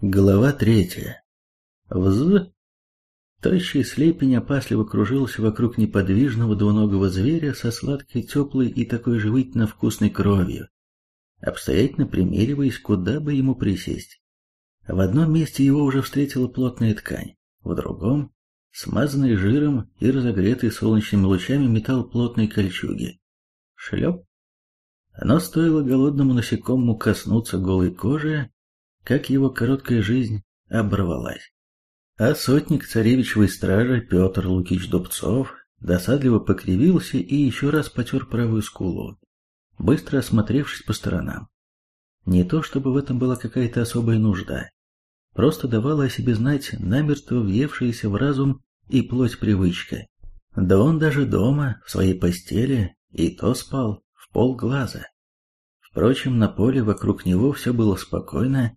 Глава третья. Вз. Тощий слепень опасливо кружился вокруг неподвижного двуногого зверя со сладкой, теплой и такой живительно вкусной кровью, обстоятельно примериваясь, куда бы ему присесть. В одном месте его уже встретила плотная ткань, в другом, смазанный жиром и разогретый солнечными лучами металл плотной кольчуги. Шлеп. Но стоило голодному насекомому коснуться голой кожи, как его короткая жизнь оборвалась. А сотник царевичевой стражи Петр Лукич Дубцов досадливо покривился и еще раз потер правую скулу, быстро осмотревшись по сторонам. Не то чтобы в этом была какая-то особая нужда, просто давала о себе знать намертво въевшаяся в разум и плоть привычка. Да он даже дома, в своей постели, и то спал в полглаза. Впрочем, на поле вокруг него все было спокойно,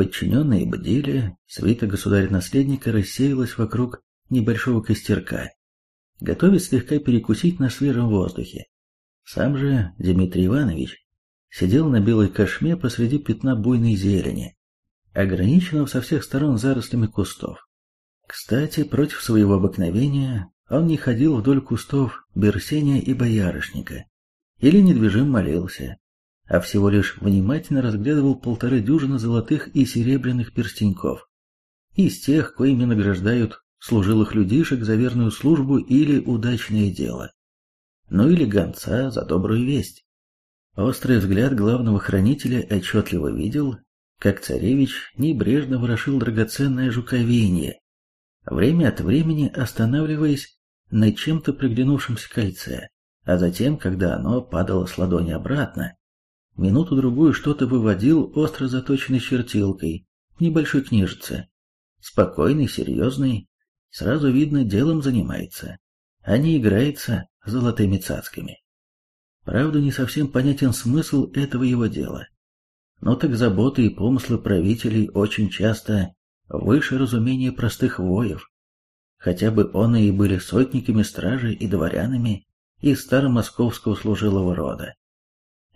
Подчиненные бдели, свита государя-наследника рассеялась вокруг небольшого костерка, готовясь слегка перекусить на свежем воздухе. Сам же Дмитрий Иванович сидел на белой кошме посреди пятна буйной зелени, ограниченного со всех сторон зарослями кустов. Кстати, против своего обыкновения он не ходил вдоль кустов берсения и боярышника, или недвижим молился, а всего лишь внимательно разглядывал полторы дюжины золотых и серебряных перстеньков. Из тех, коими награждают служилых людишек за верную службу или удачное дело. Ну или гонца за добрую весть. Острый взгляд главного хранителя отчетливо видел, как царевич небрежно ворошил драгоценное жуковенье, время от времени останавливаясь на чем-то приглянувшемся кольце, а затем, когда оно падало с ладони обратно, Минуту-другую что-то выводил остро заточенной чертилкой небольшой книжице. Спокойный, серьезный, сразу видно, делом занимается, а не играется золотыми цацками. Правда, не совсем понятен смысл этого его дела. Но так заботы и помыслы правителей очень часто выше разумения простых воев. Хотя бы он и были сотниками стражи и дворянами из старомосковского служилого рода.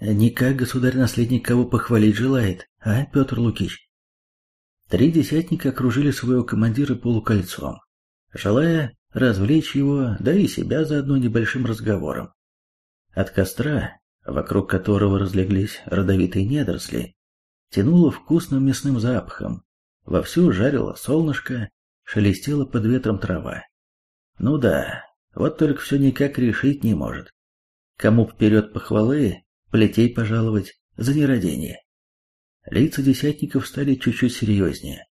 Никак государь-наследник кого похвалить желает, а, Петр Лукич? Три десятника окружили своего командира полукольцом, желая развлечь его, да и себя заодно небольшим разговором. От костра, вокруг которого разлеглись родовитые недоросли, тянуло вкусным мясным запахом, вовсю жарило солнышко, шелестела под ветром трава. Ну да, вот только все никак решить не может. Кому вперед похвалы, плетей пожаловать за нерадение. Лица десятников стали чуть-чуть серьезнее.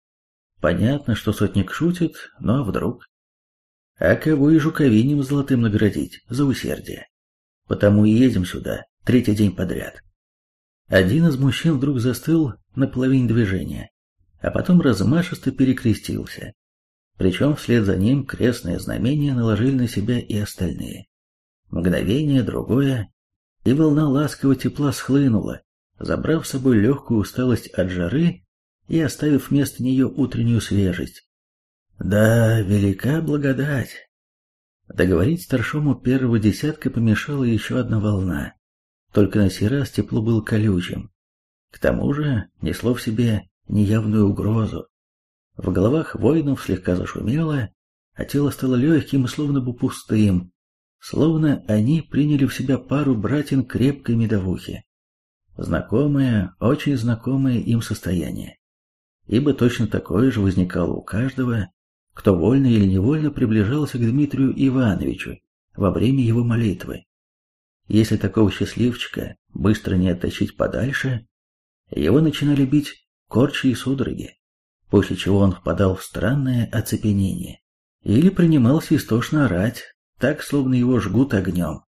Понятно, что сотник шутит, но вдруг? А кого и жуковинем золотым наградить за усердие? Потому и едем сюда, третий день подряд. Один из мужчин вдруг застыл на половине движения, а потом размашисто перекрестился. Причем вслед за ним крестное знамение наложили на себя и остальные. Мгновение, другое, и волна ласкового тепла схлынула, забрав с собой легкую усталость от жары и оставив вместо нее утреннюю свежесть. Да, велика благодать. Договорить старшому первого десятка помешала еще одна волна, только на сей раз тепло было колючим. К тому же несло в себе неявную угрозу. В головах воинов слегка зашумело, а тело стало легким и словно бы пустым, словно они приняли в себя пару братьев крепкой медовухи. Знакомое, очень знакомое им состояние. Ибо точно такое же возникало у каждого, кто вольно или невольно приближался к Дмитрию Ивановичу во время его молитвы. Если такого счастливчика быстро не оттащить подальше, его начинали бить корчи и судороги, после чего он впадал в странное оцепенение или принимался истошно орать, так, словно его жгут огнем.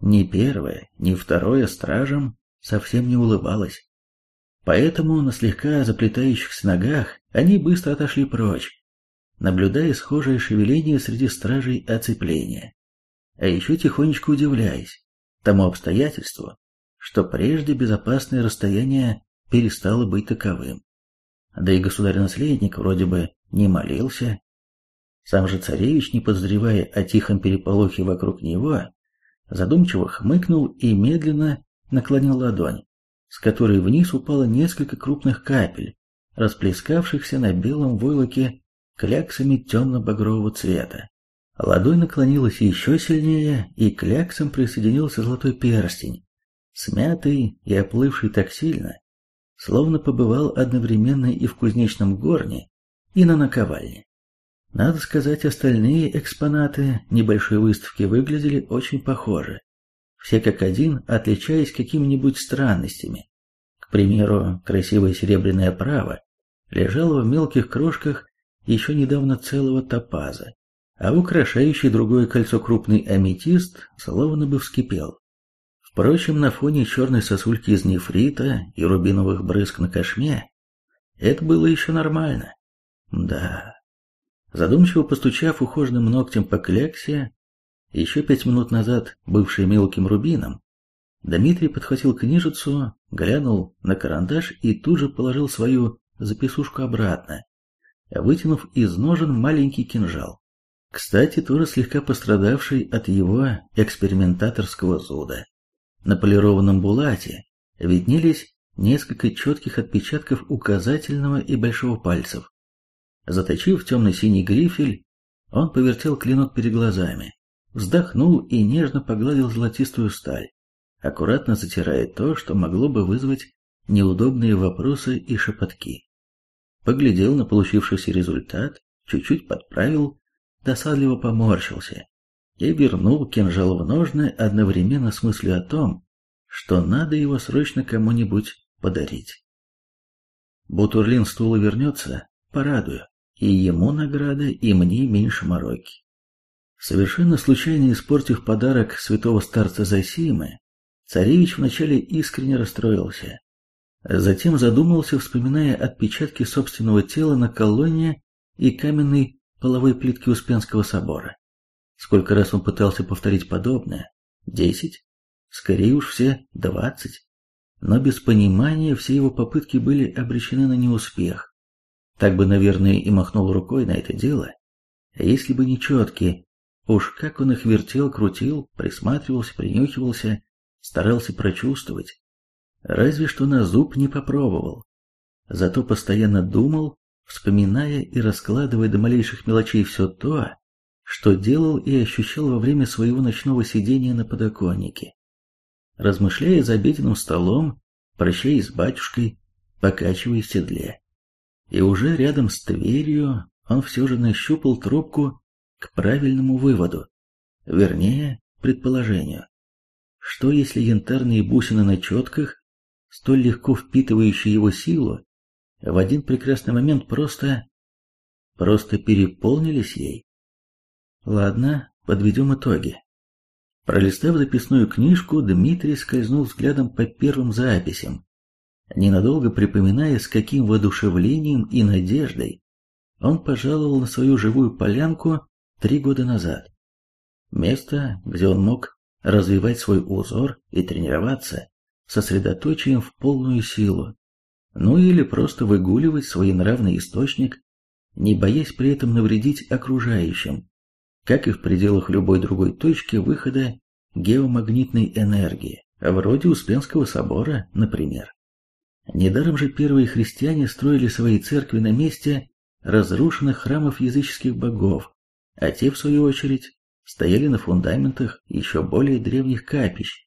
Ни первое, ни второе стражам совсем не улыбалось. Поэтому на слегка заплетающихся ногах они быстро отошли прочь, наблюдая схожее шевеление среди стражей оцепления, а еще тихонечко удивляясь тому обстоятельству, что прежде безопасное расстояние перестало быть таковым. Да и государь-наследник вроде бы не молился, сам же царевич, не подозревая о тихом переполохе вокруг него, задумчиво хмыкнул и медленно наклонил ладонь, с которой вниз упало несколько крупных капель, расплескавшихся на белом войлоке кляксами темно-багрового цвета. Ладонь наклонилась еще сильнее, и к кляксам присоединился золотой перстень, смятый и оплывший так сильно, словно побывал одновременно и в кузнечном горне, и на наковальне. Надо сказать, остальные экспонаты небольшой выставки выглядели очень похоже, все как один отличаясь какими-нибудь странностями. К примеру, красивая серебряная оправа лежала в мелких крошках еще недавно целого топаза, а украшающий другое кольцо крупный аметист словно бы вскипел. Впрочем, на фоне черной сосульки из нефрита и рубиновых брызг на кошме это было еще нормально. Да. Задумчиво постучав ухоженным ногтем по кляксе, еще пять минут назад бывший мелким рубином, Дмитрий подхватил книжицу, глянул на карандаш и тут же положил свою записушку обратно, вытянув из ножен маленький кинжал. Кстати, тоже слегка пострадавший от его экспериментаторского зуда. На полированном булате виднелись несколько четких отпечатков указательного и большого пальцев. Заточив темно-синий грифель, он повертел клинок перед глазами, вздохнул и нежно погладил золотистую сталь, аккуратно затирая то, что могло бы вызвать неудобные вопросы и шепотки. Поглядел на получившийся результат, чуть-чуть подправил, досадливо поморщился и вернул кинжал в ножны одновременно с мыслью о том, что надо его срочно кому-нибудь подарить. Бутурлин стула вернется, порадую, и ему награда, и мне меньше мороки. Совершенно случайно испортив подарок святого старца Зосимы, царевич вначале искренне расстроился. Затем задумался, вспоминая отпечатки собственного тела на колонне и каменной половой плитке Успенского собора. Сколько раз он пытался повторить подобное? Десять? Скорее уж все двадцать. Но без понимания все его попытки были обречены на неуспех. Так бы, наверное, и махнул рукой на это дело, если бы не четкие. Уж как он их вертел, крутил, присматривался, принюхивался, старался прочувствовать. Разве что на зуб не попробовал. Зато постоянно думал, вспоминая и раскладывая до малейших мелочей все то, что делал и ощущал во время своего ночного сидения на подоконнике. Размышляя за обеденным столом, прощаясь с батюшкой, покачивая в седле. И уже рядом с дверью он все же нащупал трубку к правильному выводу, вернее, предположению. Что если янтарные бусины на четках, столь легко впитывающие его силу, в один прекрасный момент просто... просто переполнились ей? Ладно, подведем итоги. Пролистав записную книжку, Дмитрий скользнул взглядом по первым записям, ненадолго припоминая, с каким воодушевлением и надеждой он пожаловал на свою живую полянку три года назад. Место, где он мог развивать свой узор и тренироваться, сосредоточием в полную силу, ну или просто выгуливать свой нравный источник, не боясь при этом навредить окружающим, как и в пределах любой другой точки выхода геомагнитной энергии, вроде Успенского собора, например. Недаром же первые христиане строили свои церкви на месте разрушенных храмов языческих богов, а те, в свою очередь, стояли на фундаментах еще более древних капищ.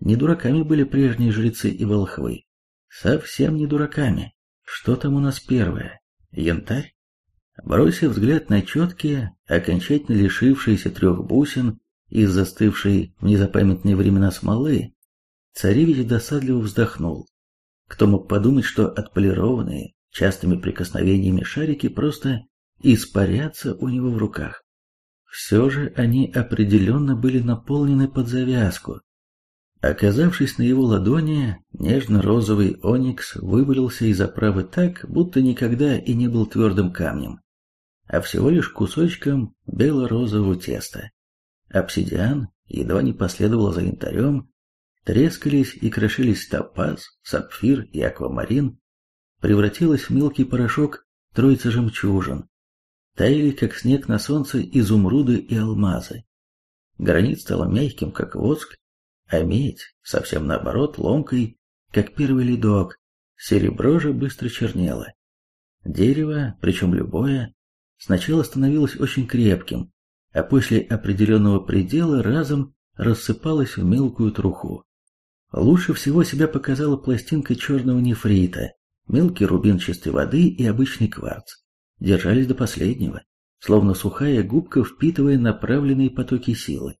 Не дураками были прежние жрецы и волхвы. Совсем не дураками. Что там у нас первое? Янтарь? Бросив взгляд на четкие, окончательно лишившиеся трех бусин из застывшей в незапамятные времена смолы, царевич досадливо вздохнул. Кто мог подумать, что отполированные частыми прикосновениями шарики просто испарятся у него в руках. Все же они определенно были наполнены под завязку. Оказавшись на его ладони, нежно-розовый оникс вывалился из оправы так, будто никогда и не был твердым камнем, а всего лишь кусочком бело-розового теста. Обсидиан едва не последовал за янтарем, трескались и крошились топаз, сапфир и аквамарин, превратилась в мелкий порошок троица жемчужин, таяли, как снег на солнце, изумруды и алмазы. Гранит стал мягким, как воск, а медь, совсем наоборот, ломкой, как первый ледок, серебро же быстро чернело. Дерево, причем любое, сначала становилось очень крепким, а после определенного предела разом рассыпалось в мелкую труху. Лучше всего себя показала пластинка черного нефрита, мелкий рубин чистой воды и обычный кварц. Держались до последнего, словно сухая губка впитывая направленные потоки силы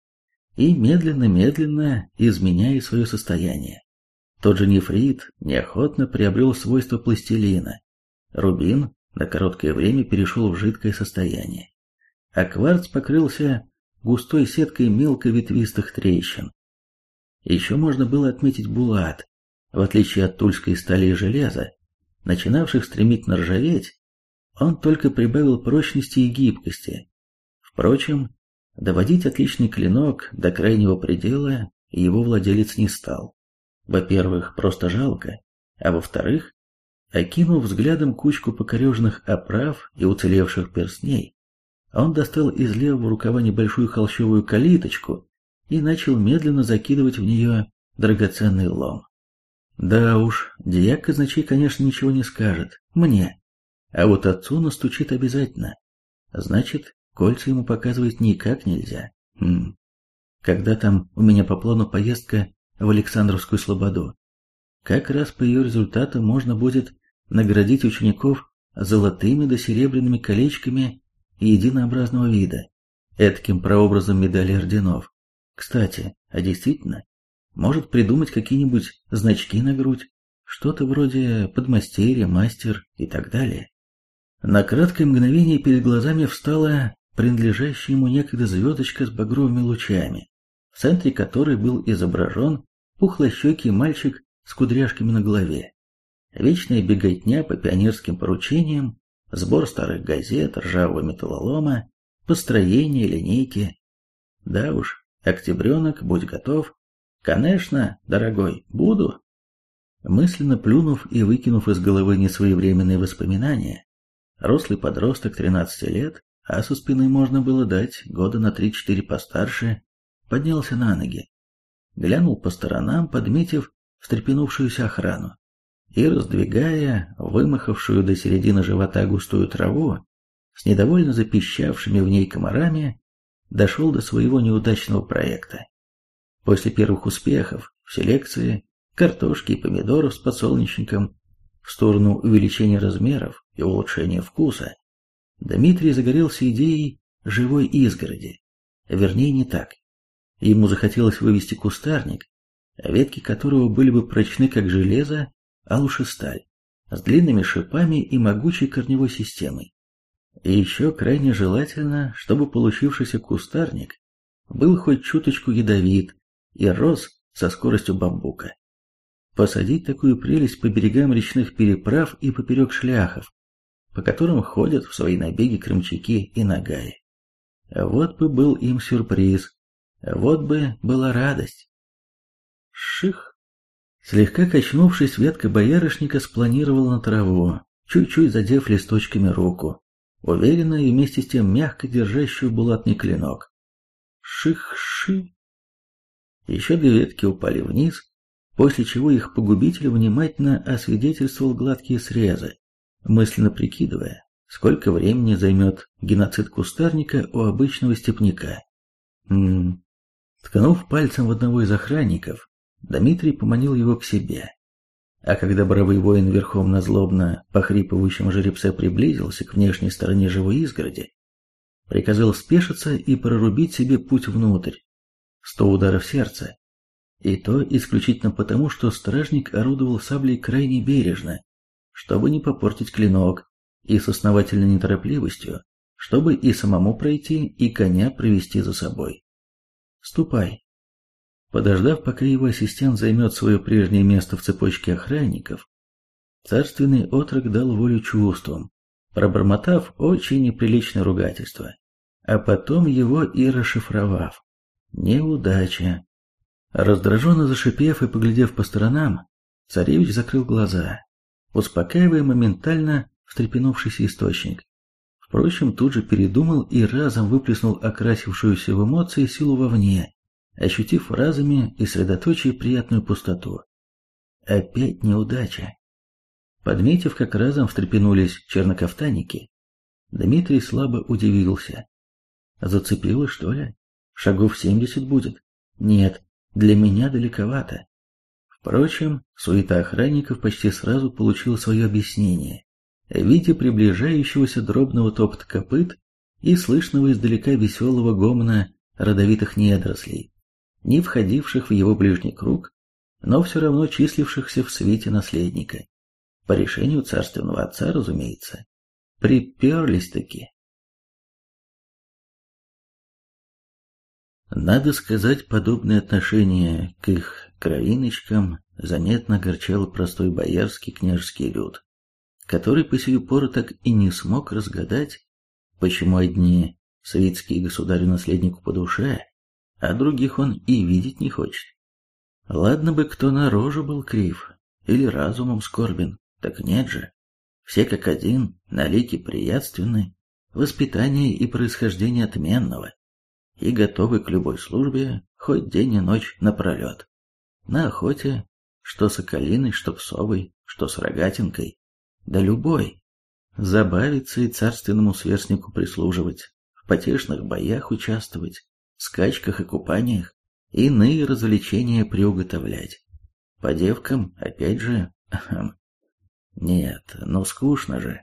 и медленно-медленно изменяя свое состояние. Тот же нефрит неохотно приобрел свойства пластилина. Рубин на короткое время перешел в жидкое состояние, а кварц покрылся густой сеткой мелко-ветвистых трещин. Еще можно было отметить булат, в отличие от тульской стали и железа, начинавших стремительно ржаветь, он только прибавил прочности и гибкости. Впрочем, доводить отличный клинок до крайнего предела его владелец не стал. Во-первых, просто жалко, а во-вторых, окинув взглядом кучку покореженных оправ и уцелевших перстней, он достал из левого рукава небольшую холщовую калиточку и начал медленно закидывать в нее драгоценный лом. Да уж, дьяк казначей, конечно, ничего не скажет. Мне. А вот отцу настучит обязательно. Значит, кольца ему показывать никак нельзя. Хм. Когда там у меня по плану поездка в Александровскую Слободу? Как раз по ее результатам можно будет наградить учеников золотыми да серебряными колечками единообразного вида, этким прообразом медали орденов. Кстати, а действительно, может придумать какие-нибудь значки на грудь, что-то вроде подмастерья, мастер и так далее. На краткое мгновение перед глазами встала принадлежащая ему некогда звездочка с багровыми лучами, в центре которой был изображен пухлощекий мальчик с кудряшками на голове. Вечная беготня по пионерским поручениям, сбор старых газет, ржавого металлолома, построение линейки. Да уж, октябренок, будь готов. Конечно, дорогой, буду. Мысленно плюнув и выкинув из головы несвоевременные воспоминания, рослый подросток 13 лет, а со спины можно было дать года на 3-4 постарше, поднялся на ноги, глянул по сторонам, подметив встрепенувшуюся охрану, и, раздвигая вымахавшую до середины живота густую траву, с недовольно запищавшими в ней комарами, дошел до своего неудачного проекта. После первых успехов в селекции картошки и помидоров с подсолнечником в сторону увеличения размеров и улучшения вкуса, Дмитрий загорелся идеей живой изгороди. Вернее, не так. Ему захотелось вывести кустарник, ветки которого были бы прочны как железо, а лучше сталь, с длинными шипами и могучей корневой системой. И еще крайне желательно, чтобы получившийся кустарник был хоть чуточку ядовит и рос со скоростью бамбука. Посадить такую прелесть по берегам речных переправ и поперек шляхов, по которым ходят в свои набеги крымчаки и нагаи. Вот бы был им сюрприз, вот бы была радость. Ших! Слегка качнувшись, ветка боярышника спланировала на траву, чуть-чуть задев листочками руку, уверенно и вместе с тем мягко держащую булатный клинок. Ших-ши! Еще две ветки упали вниз, после чего их погубитель внимательно освидетельствовал гладкие срезы, мысленно прикидывая, сколько времени займет геноцид кустарника у обычного степняка. М Ткнув пальцем в одного из охранников, Дмитрий поманил его к себе. А когда боровый воин верхом на злобно похрипывающем жеребце приблизился к внешней стороне живой изгороди, приказал спешиться и прорубить себе путь внутрь. Сто ударов сердца. И то исключительно потому, что стражник орудовал саблей крайне бережно, чтобы не попортить клинок, и с основательной неторопливостью, чтобы и самому пройти, и коня провести за собой. Ступай. Подождав, пока его ассистент займет свое прежнее место в цепочке охранников, царственный отрок дал волю чувствам, пробормотав очень неприличное ругательство, а потом его и расшифровав. Неудача. Раздраженно зашипев и поглядев по сторонам, царевич закрыл глаза, успокаивая моментально встрепенувшийся источник. Впрочем, тут же передумал и разом выплеснул окрасившуюся в эмоции силу вовне, ощутив разами и средоточие приятную пустоту. Опять неудача. Подметив, как разом встрепенулись чернокафтаники, Дмитрий слабо удивился. Зацепило, что ли? Шагов семьдесят будет? Нет, для меня далековато. Впрочем, суета охранников почти сразу получила свое объяснение. Видя приближающегося дробного топота копыт и слышного издалека веселого гомона родовитых недорослей, не входивших в его ближний круг, но все равно числившихся в свете наследника. По решению царственного отца, разумеется. Приперлись-таки. Надо сказать, подобное отношение к их кровиночкам заметно огорчало простой боярский княжеский люд, который по сию пору так и не смог разгадать, почему одни светские государю-наследнику по душе, а других он и видеть не хочет. Ладно бы кто на роже был крив или разумом скорбен, так нет же. Все как один, налики приятственны, воспитание и происхождение отменного и готовы к любой службе, хоть день и ночь напролет. На охоте, что с околиной, что псовой, что с рогатинкой, да любой. Забавиться и царственному сверстнику прислуживать, в потешных боях участвовать, скачках и купаниях, иные развлечения приуготовлять. По девкам, опять же, нет, ну скучно же,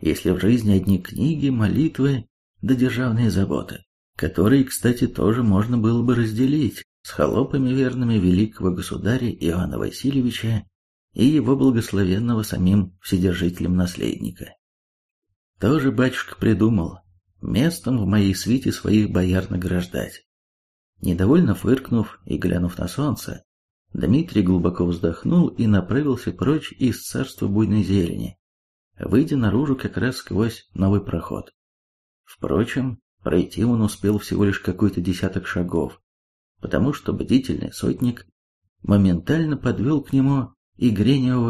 если в жизни одни книги, молитвы да державные заботы которые, кстати, тоже можно было бы разделить с холопами верными великого государя Иоанна Васильевича и его благословенного самим вседержителем наследника. Тоже батюшка придумал местом в моей свите своих бояр награждать. Недовольно фыркнув и глянув на солнце, Дмитрий глубоко вздохнул и направился прочь из царства буйной зелени, выйдя наружу как раз сквозь новый проход. Впрочем, Пройти он успел всего лишь какой-то десяток шагов, потому что бдительный сотник моментально подвел к нему и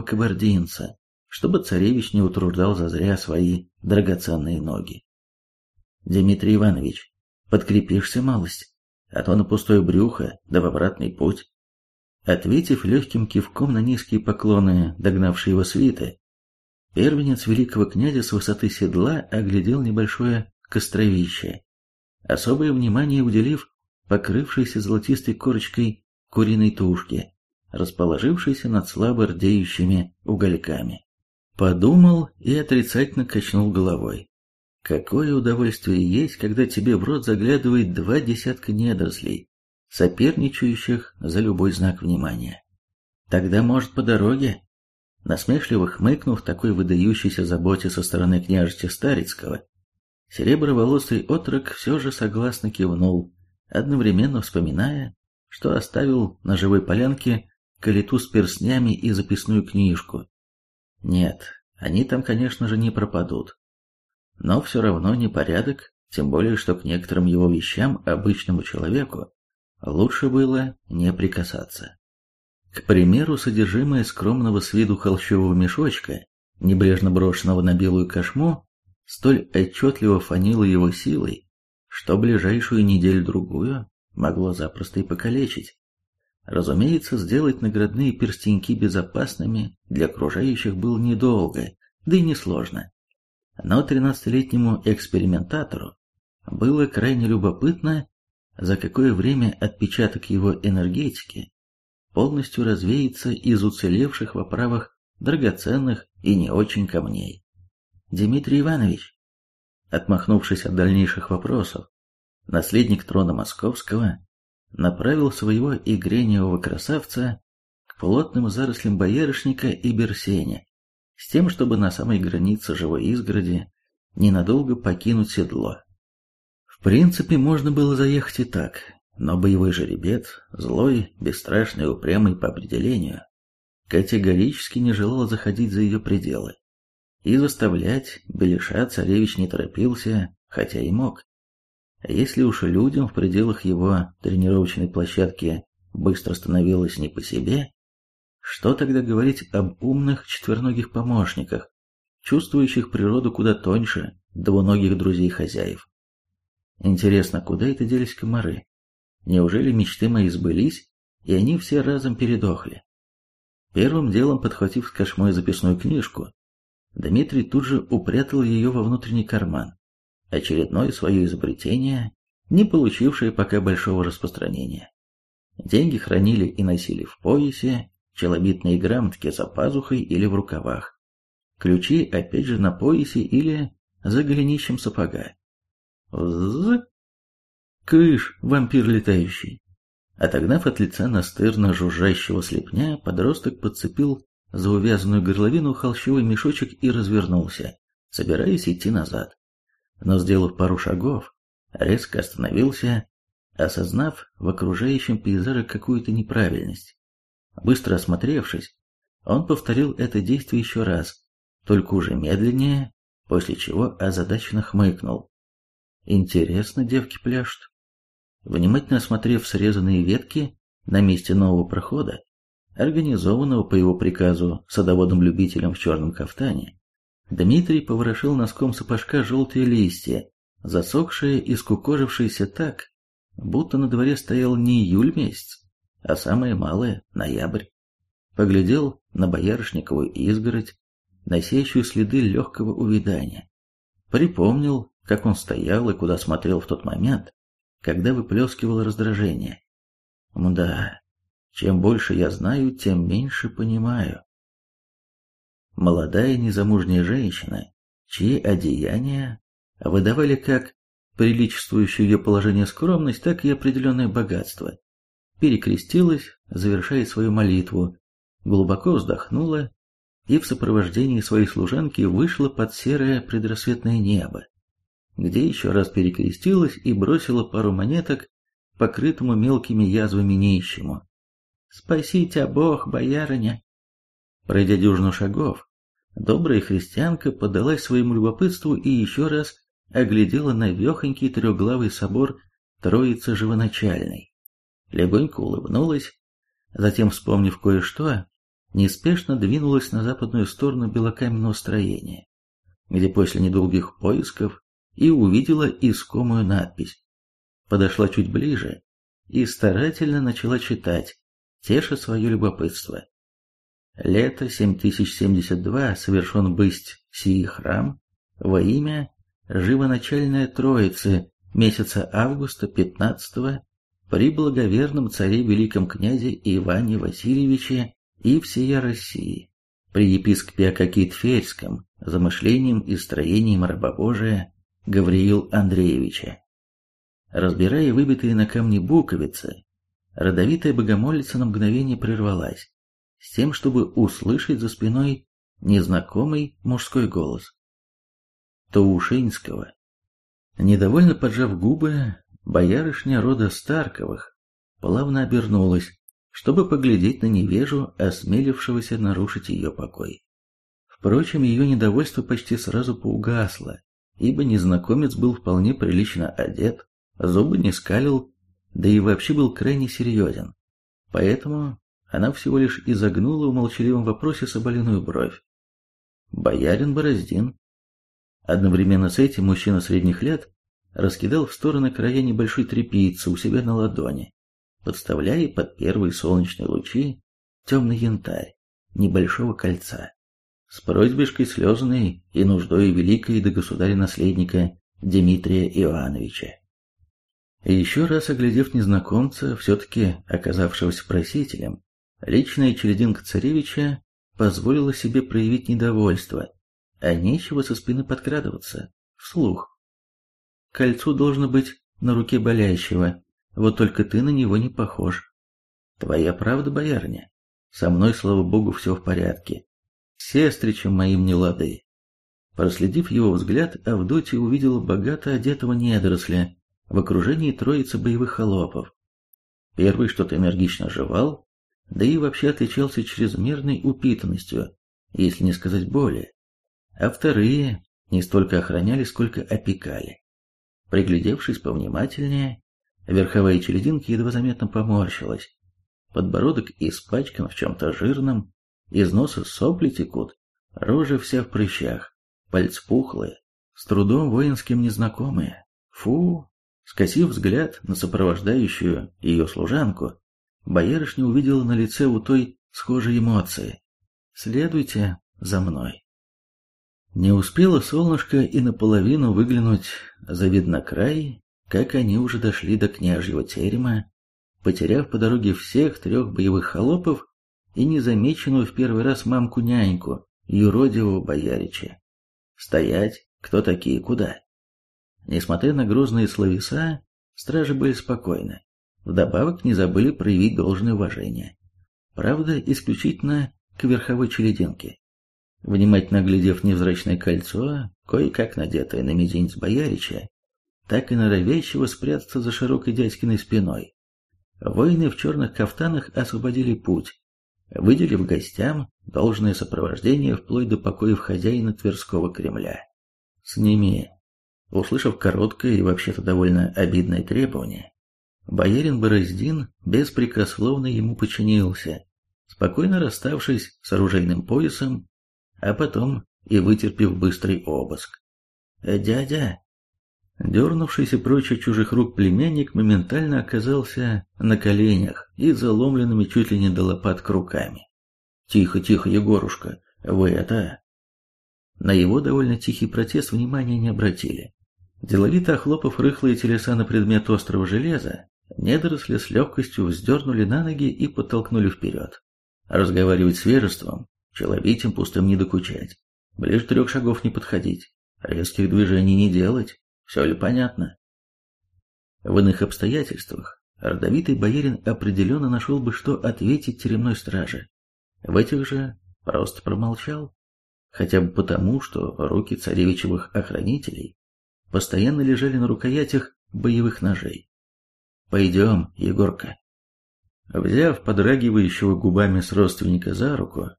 кабардинца, чтобы царевич не утруждал зазря свои драгоценные ноги. «Дмитрий Иванович, подкрепишься малость, а то на пустое брюхо, да в обратный путь». Ответив легким кивком на низкие поклоны, догнавшие его свиты, первенец великого князя с высоты седла оглядел небольшое костровище, особое внимание уделив покрывшейся золотистой корочкой куриной тушке, расположившейся над слабо рдеющими угольками. Подумал и отрицательно качнул головой. Какое удовольствие есть, когда тебе в рот заглядывает два десятка недорослей, соперничающих за любой знак внимания. Тогда, может, по дороге? Насмешливо хмыкнув такой выдающейся заботе со стороны княжича Старицкого, Сереброволосый отрок все же согласно кивнул, одновременно вспоминая, что оставил на живой полянке калиту с перстнями и записную книжку. Нет, они там, конечно же, не пропадут. Но все равно непорядок, тем более, что к некоторым его вещам обычному человеку лучше было не прикасаться. К примеру, содержимое скромного с виду холщового мешочка, небрежно брошенного на белую кошму, столь отчетливо фанило его силой, что ближайшую неделю-другую могло запросто и покалечить. Разумеется, сделать наградные перстеньки безопасными для окружающих было недолго, да и несложно. Но тринадцатилетнему экспериментатору было крайне любопытно, за какое время отпечаток его энергетики полностью развеется из уцелевших в оправах драгоценных и не очень камней. Дмитрий Иванович, отмахнувшись от дальнейших вопросов, наследник трона московского направил своего игреневого красавца к плотным зарослям боярышника и берсеня, с тем, чтобы на самой границе живой изгороди ненадолго покинуть седло. В принципе, можно было заехать и так, но боевой жеребец, злой, бесстрашный упрямый по определению, категорически не желал заходить за ее пределы. И заставлять Белиша царевич не торопился, хотя и мог. Если уж людям в пределах его тренировочной площадки быстро становилось не по себе, что тогда говорить об умных четвероногих помощниках, чувствующих природу куда тоньше двуногих друзей хозяев? Интересно, куда это делись комары? Неужели мечты мои сбылись, и они все разом передохли? Первым делом, подхватив с кошмой записную книжку, Дмитрий тут же упрятал ее во внутренний карман. Очередное свое изобретение, не получившее пока большого распространения. Деньги хранили и носили в поясе, челобитные грамотки за пазухой или в рукавах. Ключи опять же на поясе или за голенищем сапога. Вз! Кыш, вампир летающий. Отогнав от лица настырно жужжащего слепня, подросток подцепил за увязанную горловину холщовый мешочек и развернулся, собираясь идти назад. Но, сделав пару шагов, резко остановился, осознав в окружающем пейзаже какую-то неправильность. Быстро осмотревшись, он повторил это действие еще раз, только уже медленнее, после чего озадаченно хмыкнул. Интересно девки пляшут. Внимательно осмотрев срезанные ветки на месте нового прохода, организованного по его приказу садоводом-любителем в черном кафтане, Дмитрий поворошил носком сапожка желтые листья, засохшие и скукожившиеся так, будто на дворе стоял не июль месяц, а самое малое — ноябрь. Поглядел на боярышниковую изгородь, носящую следы легкого увядания. Припомнил, как он стоял и куда смотрел в тот момент, когда выплескивал раздражение. Мда, чем больше я знаю, тем меньше понимаю. Молодая незамужняя женщина, чьи одеяния выдавали как приличествующую ее положение скромность, так и определенное богатство, перекрестилась, завершая свою молитву, глубоко вздохнула и в сопровождении своей служанки вышла под серое предрассветное небо, где еще раз перекрестилась и бросила пару монеток покрытому мелкими язвами нищему. «Спасите, Бог, боярыня!» Пройдя дюжину шагов, добрая христианка поддалась своему любопытству и еще раз оглядела навехонький трехглавый собор Троицы Живоначальной. Легонько улыбнулась, затем, вспомнив кое-что, неспешно двинулась на западную сторону белокаменного строения, где после недолгих поисков и увидела искомую надпись. Подошла чуть ближе и старательно начала читать, теша свое любопытство. Лето 7072 совершен бысть сии храм во имя живоначальной Троицы месяца августа 15 при благоверном царе великом князе Иване Васильевиче и всея России, при епископе Акаки Тверском, замышлением и строением рабобожия Гавриил Андреевича. Разбирая выбитые на камне буковицы, родовитая богомолица на мгновение прервалась, с тем, чтобы услышать за спиной незнакомый мужской голос. Таушинского. Недовольно поджав губы, боярышня рода Старковых плавно обернулась, чтобы поглядеть на невежу, осмелившегося нарушить ее покой. Впрочем, ее недовольство почти сразу поугасло, ибо незнакомец был вполне прилично одет, зубы не скалил, да и вообще был крайне серьезен. Поэтому она всего лишь изогнула в молчаливом вопросе соболиную бровь. «Боярин Бороздин». Одновременно с этим мужчина средних лет раскидал в стороны края небольшой тряпицы у себя на ладони, подставляя под первые солнечные лучи темный янтарь небольшого кольца с просьбишкой слезной и нуждой великой до государя-наследника Дмитрия Ивановича. И еще раз оглядев незнакомца, все-таки оказавшегося просителем, личная черединка царевича позволила себе проявить недовольство, а нечего со спины подкрадываться, вслух. Кольцо должно быть на руке болящего, вот только ты на него не похож. Твоя правда, боярня. Со мной, слава богу, все в порядке. Сестричем моим не лады. Проследив его взгляд, Авдотья увидела богато одетого недоросля в окружении троицы боевых холопов. Первый что-то энергично жевал, да и вообще отличался чрезмерной упитанностью, если не сказать более. А вторые не столько охраняли, сколько опекали. Приглядевшись повнимательнее, верховая черединка едва заметно поморщилась. Подбородок испачкан в чем-то жирном, из носа сопли текут, рожа вся в прыщах, пальцы пухлые, с трудом воинским незнакомые. Фу! Скосив взгляд на сопровождающую ее служанку, боярышня увидела на лице у той схожие эмоции. Следуйте за мной. Не успело солнышко и наполовину выглянуть за виднокрай, как они уже дошли до княжьего терема, потеряв по дороге всех трех боевых холопов и незамеченную в первый раз мамку-няньку, юродивого боярича. Стоять, кто такие, куда? Несмотря на грозные словеса, стражи были спокойны. Вдобавок не забыли проявить должное уважение. Правда, исключительно к верховой черединке. Внимательно глядев невзрачное кольцо, кое-как надетое на мизинец боярича, так и норовящего спрятаться за широкой дядькиной спиной. Воины в черных кафтанах освободили путь, выделив гостям должное сопровождение вплоть до покоев хозяина Тверского Кремля. С ними, услышав короткое и вообще-то довольно обидное требование, боярин Бороздин беспрекословно ему подчинился, спокойно расставшись с оружейным поясом, а потом и вытерпев быстрый обыск. «Дядя!» Дернувшийся прочь от чужих рук племянник моментально оказался на коленях и заломленными чуть ли не до лопаток руками. «Тихо, тихо, Егорушка, вы это...» На его довольно тихий протест внимания не обратили. Деловито охлопав рыхлые телеса на предмет острого железа, недоросли с легкостью вздернули на ноги и подтолкнули вперед. Разговаривать с вежеством, человитим пустым не докучать, ближе трех шагов не подходить, резких движений не делать, все ли понятно? В иных обстоятельствах родовитый боярин определенно нашел бы, что ответить теремной страже. В этих же просто промолчал. Хотя бы потому, что руки царевичевых охранителей постоянно лежали на рукоятях боевых ножей. «Пойдем, Егорка». Взяв подрагивающего губами с родственника за руку,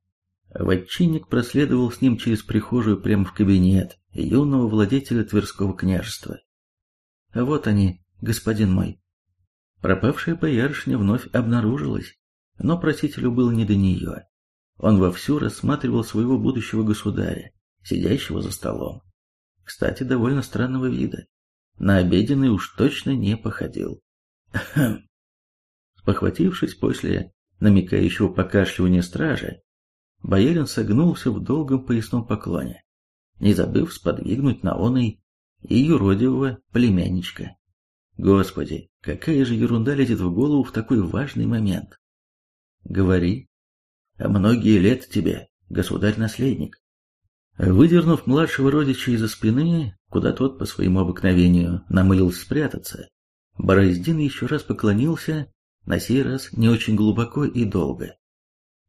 Ватчинник проследовал с ним через прихожую прямо в кабинет юного владетеля Тверского княжества. Вот они, господин мой. Пропавшая боярышня вновь обнаружилась, но просителю было не до нее. Он вовсю рассматривал своего будущего государя, сидящего за столом. Кстати, довольно странного вида. На обеденный уж точно не походил. Спохватившись после намекающего покашливания стража, Боярин согнулся в долгом поясном поклоне, не забыв сподвигнуть на оной и юродивого племянничка. Господи, какая же ерунда лезет в голову в такой важный момент. Говори. А многие лет тебе, государь-наследник. Выдернув младшего родича из-за спины, куда тот по своему обыкновению намылился спрятаться, Бороздин еще раз поклонился, на сей раз не очень глубоко и долго.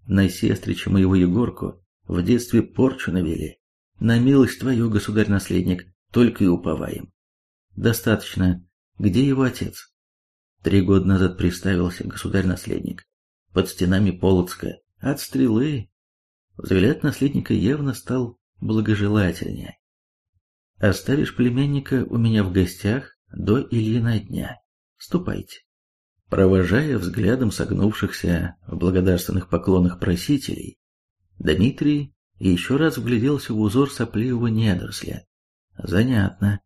На сестрича моего Егорку в детстве порчу навели. На милость твою, государь-наследник, только и уповаем. Достаточно. Где его отец? Три года назад приставился государь-наследник. Под стенами Полоцка. От стрелы. Взгляд наследника явно стал благожелательнее. Оставишь племянника у меня в гостях до Ильина дня. Ступайте. Провожая взглядом согнувшихся в благодарственных поклонах просителей, Дмитрий еще раз вгляделся в узор сопливого недоросля. Занятно.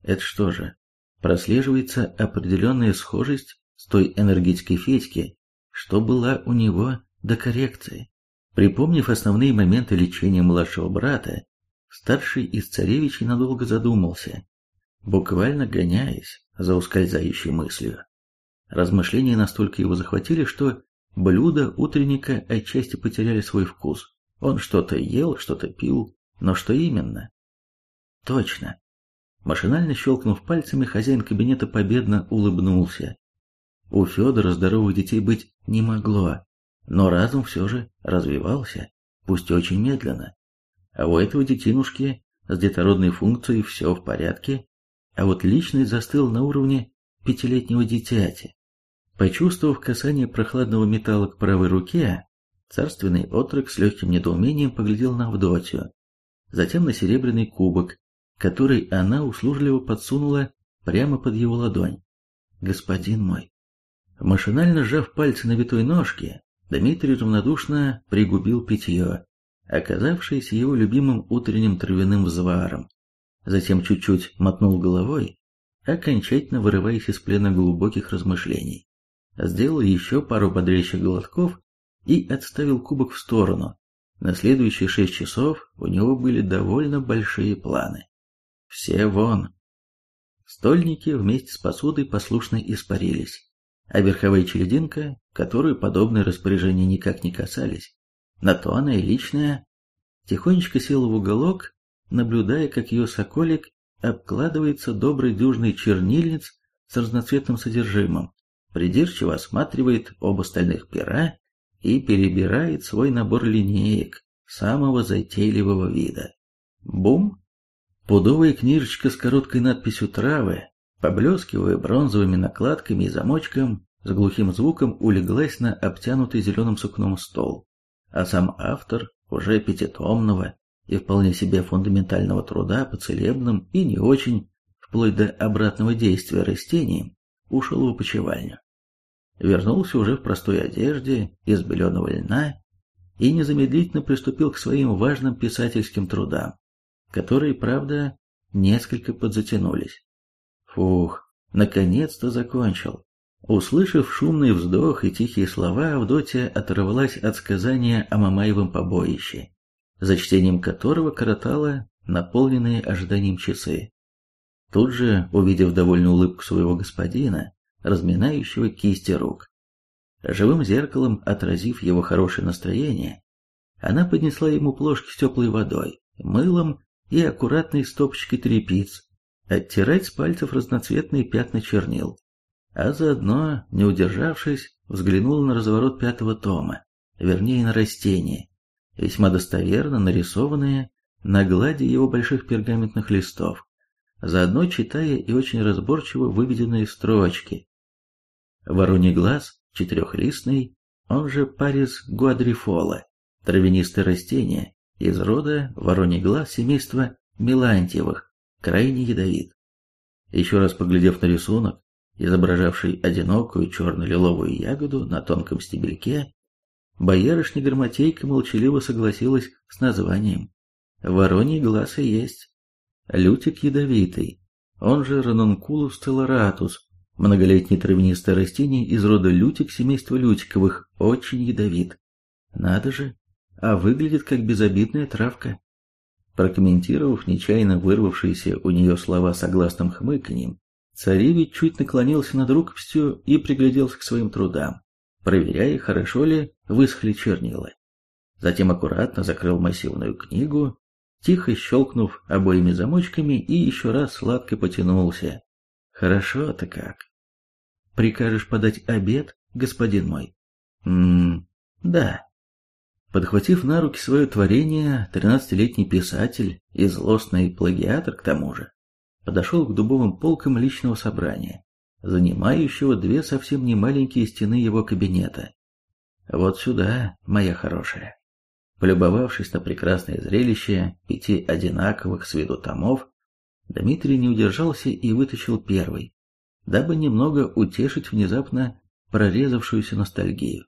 Это что же, прослеживается определенная схожесть с той энергетикой Федьки, что была у него до коррекции. Припомнив основные моменты лечения младшего брата, старший из царевичей надолго задумался, буквально гоняясь за ускользающей мыслью. Размышления настолько его захватили, что блюда утренника отчасти потеряли свой вкус. Он что-то ел, что-то пил, но что именно? Точно. Машинально щелкнув пальцами, хозяин кабинета победно улыбнулся. У Федора здоровых детей быть не могло, но разум все же развивался, пусть очень медленно. А у этого детинушки с детородной функцией все в порядке, а вот личность застыл на уровне пятилетнего дитяти. Почувствовав касание прохладного металла к правой руке, царственный отрок с легким недоумением поглядел на Авдотью, затем на серебряный кубок, который она услужливо подсунула прямо под его ладонь. «Господин мой!» Машинально сжав пальцы на витой ножке, Дмитрий равнодушно пригубил питье, оказавшееся его любимым утренним травяным взваром. Затем чуть-чуть мотнул головой, окончательно вырываясь из плена глубоких размышлений сделал еще пару бодрящих глотков и отставил кубок в сторону. На следующие шесть часов у него были довольно большие планы. Все вон. Стольники вместе с посудой послушно испарились, а верховая челединка, которую подобные распоряжения никак не касались, на то она и личная, тихонечко села в уголок, наблюдая, как ее соколик обкладывается доброй дюжной чернильниц с разноцветным содержимым, придирчиво осматривает оба стальных пера и перебирает свой набор линеек самого затейливого вида. Бум! Пудовая книжечка с короткой надписью «Травы», поблескивая бронзовыми накладками и замочком, с глухим звуком улеглась на обтянутый зеленым сукном стол, а сам автор уже пятитомного и вполне себе фундаментального труда по целебным и не очень, вплоть до обратного действия растениям, ушел в опочивальню. Вернулся уже в простой одежде из беленого льна и незамедлительно приступил к своим важным писательским трудам, которые, правда, несколько подзатянулись. Фух, наконец-то закончил. Услышав шумный вздох и тихие слова, Авдотья оторвалась от сказания о Мамаевом побоище, за чтением которого коротала наполненные ожиданием часы. Тут же, увидев довольную улыбку своего господина, разминающего кисти рук, живым зеркалом отразив его хорошее настроение, она поднесла ему плошки с теплой водой, мылом и аккуратной стопочкой тряпиц, оттирать с пальцев разноцветные пятна чернил, а заодно, не удержавшись, взглянула на разворот пятого тома, вернее на растения, весьма достоверно нарисованные на глади его больших пергаментных листов, заодно читая и очень разборчиво выведенные строчки. Вороний глаз, четырехлистный, он же парис гуадрифола, травянистое растение, из рода вороний глаз семейства мелантьевых, крайне ядовит. Еще раз поглядев на рисунок, изображавший одинокую черно-лиловую ягоду на тонком стебельке, боярышня Громотейка молчаливо согласилась с названием. Вороний глаз и есть. Лютик ядовитый, он же ранункулус целоратус, многолетнее травянистое растение из рода лютик семейства лютиковых, очень ядовит. Надо же, а выглядит как безобидная травка. Прокомментировав нечаянно вырвавшиеся у нее слова согласным хмыканьем, царевич чуть наклонился над рукописью и пригляделся к своим трудам, проверяя, хорошо ли высохли чернила. Затем аккуратно закрыл массивную книгу, тихо щелкнув обоими замочками и еще раз сладко потянулся. Хорошо-то как. Прикажешь подать обед, господин мой? Ммм, да. Подхватив на руки свое творение, тринадцатилетний писатель и злостный плагиатор к тому же, подошел к дубовым полкам личного собрания, занимающего две совсем не маленькие стены его кабинета. Вот сюда, моя хорошая. Полюбовавшись на прекрасное зрелище пяти одинаковых с виду томов, Дмитрий не удержался и вытащил первый, дабы немного утешить внезапно прорезавшуюся ностальгию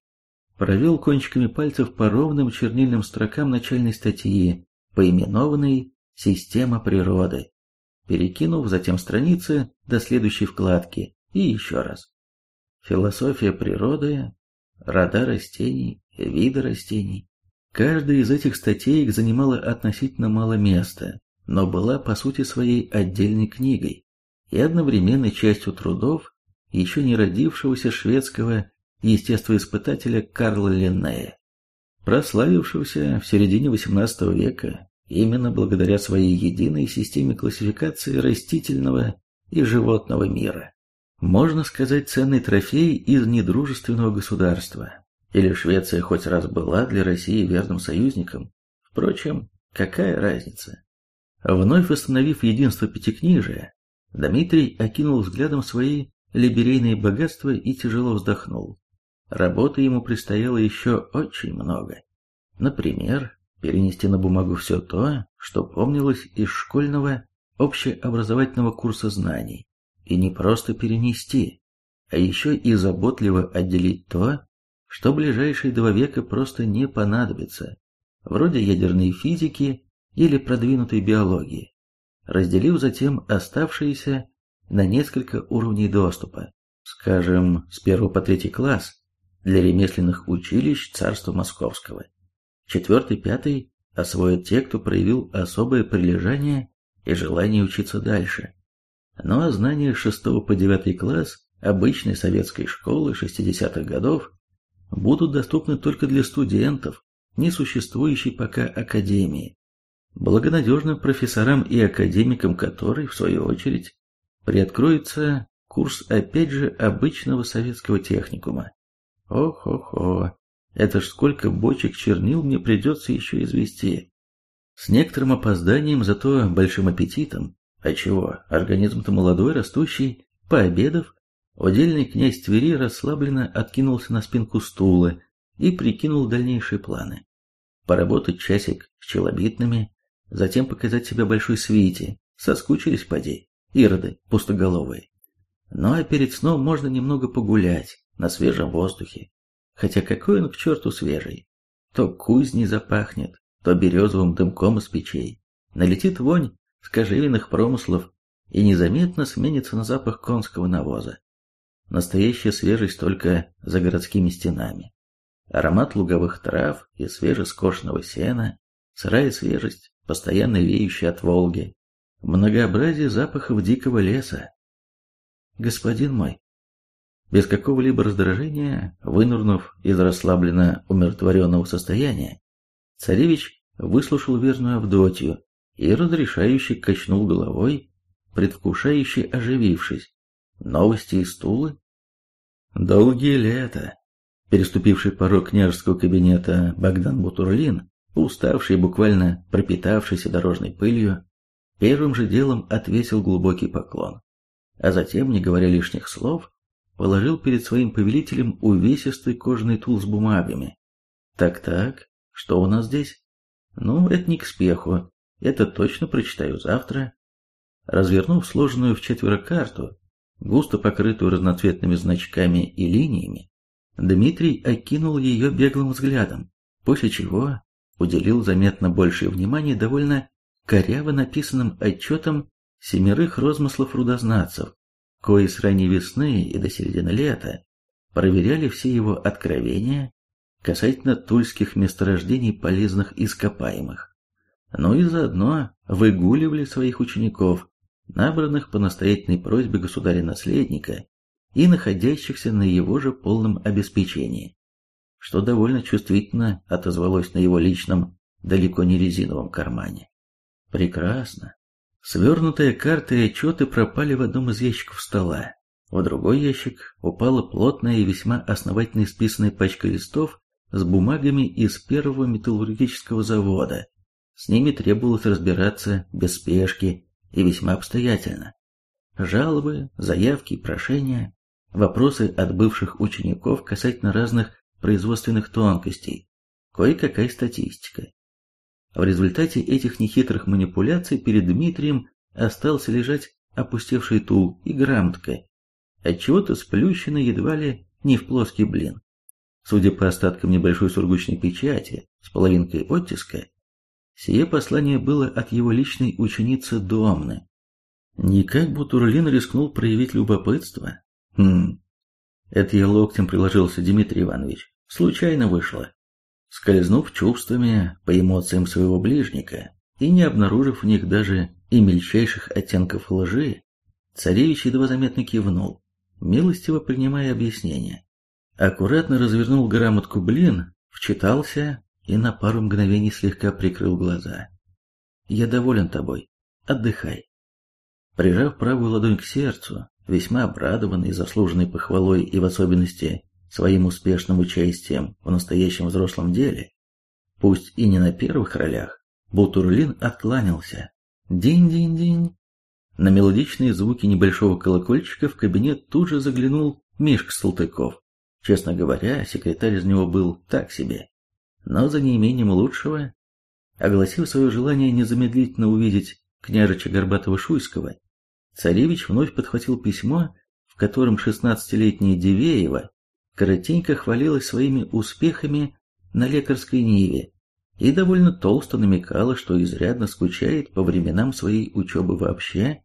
провел кончиками пальцев по ровным чернильным строкам начальной статьи, поименованной «Система природы», перекинув затем страницы до следующей вкладки и еще раз. Философия природы, рода растений, виды растений. Каждая из этих статей занимала относительно мало места, но была по сути своей отдельной книгой и одновременно частью трудов еще не родившегося шведского естествоиспытателя Карла Линнея, прославившегося в середине XVIII века именно благодаря своей единой системе классификации растительного и животного мира. Можно сказать, ценный трофей из недружественного государства. Или Швеция хоть раз была для России верным союзником? Впрочем, какая разница? Вновь восстановив единство пятикнижия, Дмитрий окинул взглядом свои либерейные богатства и тяжело вздохнул. Работы ему предстояло еще очень много. Например, перенести на бумагу все то, что помнилось из школьного общеобразовательного курса знаний. И не просто перенести, а еще и заботливо отделить то, что ближайшие два века просто не понадобится, вроде ядерной физики или продвинутой биологии, разделив затем оставшиеся на несколько уровней доступа, скажем, с первого по третий класс, для ремесленных училищ царства Московского. Четвертый-пятый освоят те, кто проявил особое прилежание и желание учиться дальше. Ну а знания с 6 по 9 класс обычной советской школы 60-х годов будут доступны только для студентов, не существующей пока академии, благонадежным профессорам и академикам которой, в свою очередь, приоткроется курс опять же обычного советского техникума. Ох-ох-ох, это ж сколько бочек чернил мне придется еще извести. С некоторым опозданием, зато большим аппетитом. А чего, организм-то молодой, растущий, пообедав, удельный князь Твери расслабленно откинулся на спинку стула и прикинул дальнейшие планы. Поработать часик с челобитными, затем показать себя большой свите, соскучились поди, ироды пустоголовые. Ну а перед сном можно немного погулять на свежем воздухе, хотя какой он к черту свежий. То кузней запахнет, то березовым дымком из печей. Налетит вонь с кожевенных промыслов и незаметно сменится на запах конского навоза. Настоящая свежесть только за городскими стенами. Аромат луговых трав и свежескошенного сена, сырая свежесть, постоянно веющая от Волги, многообразие запахов дикого леса. Господин мой, без какого-либо раздражения, вынурнув из расслабленно умиротворенного состояния, царевич выслушал верную Авдотью и разрешающе качнул головой, предвкушающе оживившись. Новости из Тулы? Долгие лета. Переступивший порог княжеского кабинета Богдан Бутурлин, уставший буквально пропитавшийся дорожной пылью, первым же делом отвесил глубокий поклон, а затем, не говоря лишних слов, положил перед своим повелителем увесистый кожаный тул с бумагами. Так-так, что у нас здесь? Ну, это не к спеху, это точно прочитаю завтра. Развернув сложенную в четверо карту, густо покрытую разноцветными значками и линиями, Дмитрий окинул ее беглым взглядом, после чего уделил заметно большее внимание довольно коряво написанным отчетам семерых розмыслов рудознатцев, кои с ранней весны и до середины лета проверяли все его откровения касательно тульских месторождений полезных ископаемых. Но и заодно выгуливали своих учеников, набранных по настоятельной просьбе государя-наследника и находящихся на его же полном обеспечении, что довольно чувствительно отозвалось на его личном, далеко не резиновом кармане. Прекрасно. Свернутые карты и отчеты пропали в одном из ящиков стола. В другой ящик упала плотная и весьма основательно исписанная пачка листов с бумагами из первого металлургического завода. С ними требовалось разбираться без спешки и весьма обстоятельно. Жалобы, заявки, прошения, вопросы от бывших учеников касательно разных производственных тонкостей, кое-какая статистика. В результате этих нехитрых манипуляций перед Дмитрием остался лежать опустевший тул и грамотка, отчего-то сплющена едва ли не в плоский блин. Судя по остаткам небольшой сургучной печати с половинкой оттиска, сие послание было от его личной ученицы Домны. Никак Бутурлин рискнул проявить любопытство. Хм, это я локтем приложился, Дмитрий Иванович. Случайно вышло скользнув чувствами по эмоциям своего ближника и не обнаружив в них даже и мельчайших оттенков лжи, царевич едва заметно кивнул, милостиво принимая объяснение. Аккуратно развернул грамотку блин, вчитался и на пару мгновений слегка прикрыл глаза. «Я доволен тобой. Отдыхай». Прижав правую ладонь к сердцу, весьма обрадованный заслуженной похвалой и в особенности своим успешным участием в настоящем взрослом деле, пусть и не на первых ролях, Бутурлин откланялся. Динь-динь-динь. На мелодичные звуки небольшого колокольчика в кабинет тут же заглянул Мишка Салтыков. Честно говоря, секретарь из него был так себе. Но за неимением лучшего, огласив свое желание незамедлительно увидеть княжича Горбатова-Шуйского, царевич вновь подхватил письмо, в котором шестнадцатилетняя Дивеева коротенько хвалилась своими успехами на лекарской ниве и довольно толсто намекала, что изрядно скучает по временам своей учебы вообще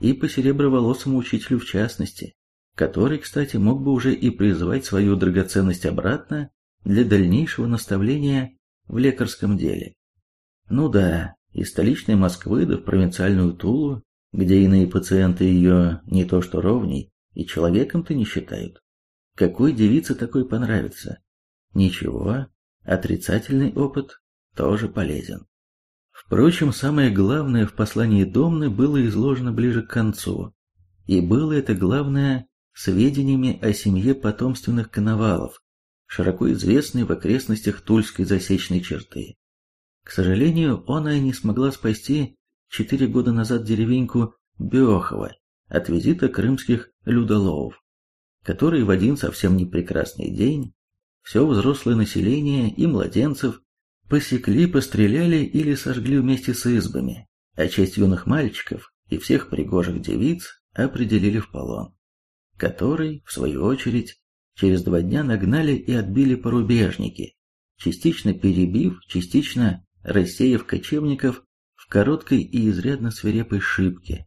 и по сереброволосому учителю в частности. который, кстати, мог бы уже и призвать свою драгоценность обратно для дальнейшего наставления в лекарском деле. Ну да, из столичной Москвы до в провинциальную Тулу, где иные пациенты ее не то что ровней, и человеком-то не считают. Какой девице такой понравится? Ничего, отрицательный опыт тоже полезен. Впрочем, самое главное в послании Домны было изложено ближе к концу, и было это главное сведениями о семье потомственных коновалов, широко известной в окрестностях Тульской засечной черты. К сожалению, она и не смогла спасти четыре года назад деревеньку Бехово от визита крымских людоловов, которые в один совсем непрекрасный день все взрослое население и младенцев Посекли, постреляли или сожгли вместе с избами, а часть юных мальчиков и всех пригожих девиц определили в полон, который, в свою очередь, через два дня нагнали и отбили порубежники, частично перебив, частично рассеяв кочевников короткой и изрядно свирепой шибке.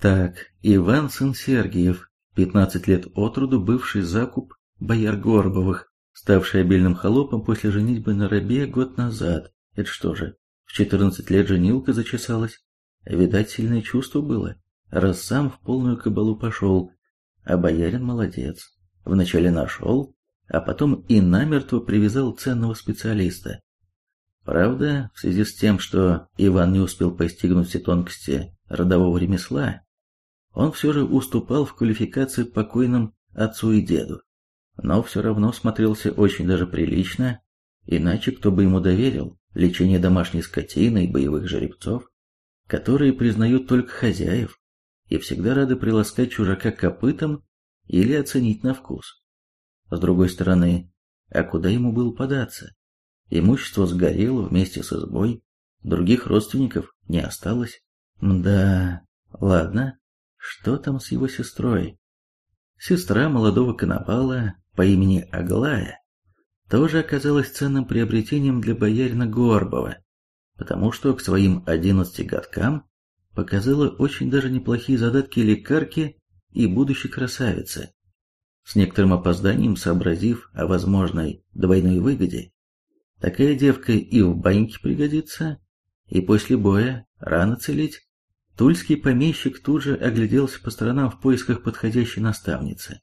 Так, Иван сын Сергиев, 15 лет от роду бывший закуп бояр Горбовых, ставший обильным холопом после женитьбы на рабе год назад. Это что же, в 14 лет женилка зачесалась? Видать, сильное чувство было, раз сам в полную кабалу пошел. А боярин молодец. Вначале нашел, а потом и намертво привязал ценного специалиста. Правда, в связи с тем, что Иван не успел постигнуть все тонкости родового ремесла, он все же уступал в квалификации покойным отцу и деду но все равно смотрелся очень даже прилично, иначе кто бы ему доверил лечение домашней скотины и боевых жеребцов, которые признают только хозяев и всегда рады приласкать чужака копытом или оценить на вкус. С другой стороны, а куда ему было податься? Имущество сгорело вместе с избой, других родственников не осталось. Да, ладно, что там с его сестрой? Сестра молодого коновала по имени Аглая тоже оказалась ценным приобретением для боярина Горбова, потому что к своим одиннадцати годкам показала очень даже неплохие задатки лекарки и будущей красавицы. С некоторым опозданием сообразив о возможной двойной выгоде, такая девка и в баньке пригодится, и после боя рано целить. Тульский помещик тут же огляделся по сторонам в поисках подходящей наставницы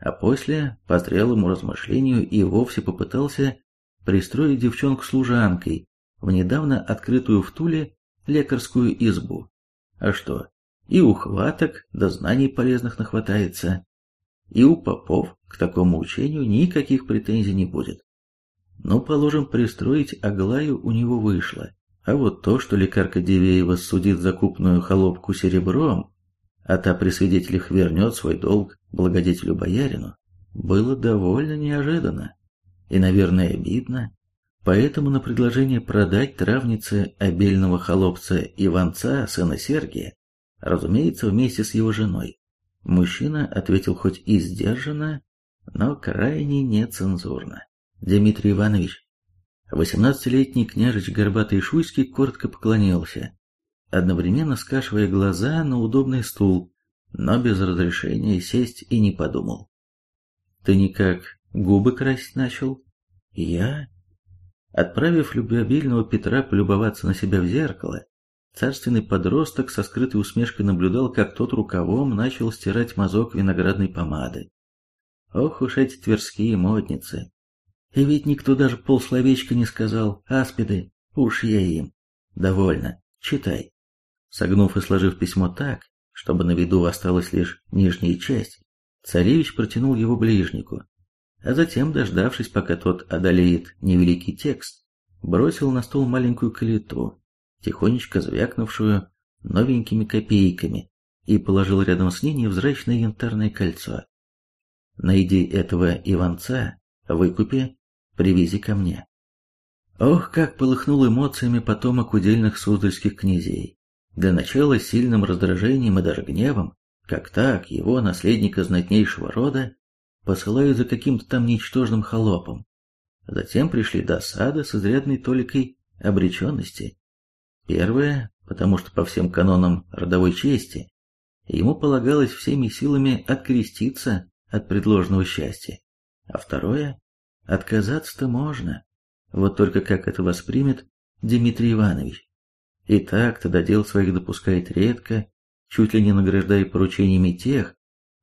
а после, по зрелому размышлению, и вовсе попытался пристроить девчонку служанкой в недавно открытую в Туле лекарскую избу. А что, и ухваток да знаний полезных нахватается, и у попов к такому учению никаких претензий не будет. Ну, положим, пристроить Аглаю у него вышло, а вот то, что лекарка Дивеева судит закупную холопку серебром, а та при свидетелях вернет свой долг благодетелю-боярину, было довольно неожиданно и, наверное, обидно, поэтому на предложение продать травнице обельного холопца Иванца, сына Сергия, разумеется, вместе с его женой, мужчина ответил хоть и сдержанно, но крайне нецензурно. «Дмитрий Иванович, восемнадцатилетний княжич Горбатый Шуйский коротко поклонился, одновременно скашивая глаза на удобный стул, но без разрешения сесть и не подумал. «Ты никак губы красить начал?» «Я?» Отправив любвеобильного Петра полюбоваться на себя в зеркало, царственный подросток со скрытой усмешкой наблюдал, как тот рукавом начал стирать мазок виноградной помады. Ох уж эти тверские модницы! И ведь никто даже полсловечка не сказал, аспиды, уж я им. Довольно, читай. Согнув и сложив письмо так, чтобы на виду осталась лишь нижняя часть, царевич протянул его ближнику, а затем, дождавшись, пока тот одолеет невеликий текст, бросил на стол маленькую калиту, тихонечко звякнувшую новенькими копейками, и положил рядом с ней невзрачное янтарное кольцо. «Найди этого Иванца, выкупи, привези ко мне». Ох, как полыхнул эмоциями потомок удельных суздальских князей. Для начала сильным раздражением и даже гневом, как так его, наследника знатнейшего рода, посылают за каким-то там ничтожным холопом. Затем пришли досада с изрядной толикой обреченности. Первое, потому что по всем канонам родовой чести ему полагалось всеми силами откреститься от предложенного счастья, а второе – отказаться-то можно. Вот только как это воспримет Дмитрий Иванович? И так-то до дел своих допускает редко, чуть ли не награждая поручениями тех,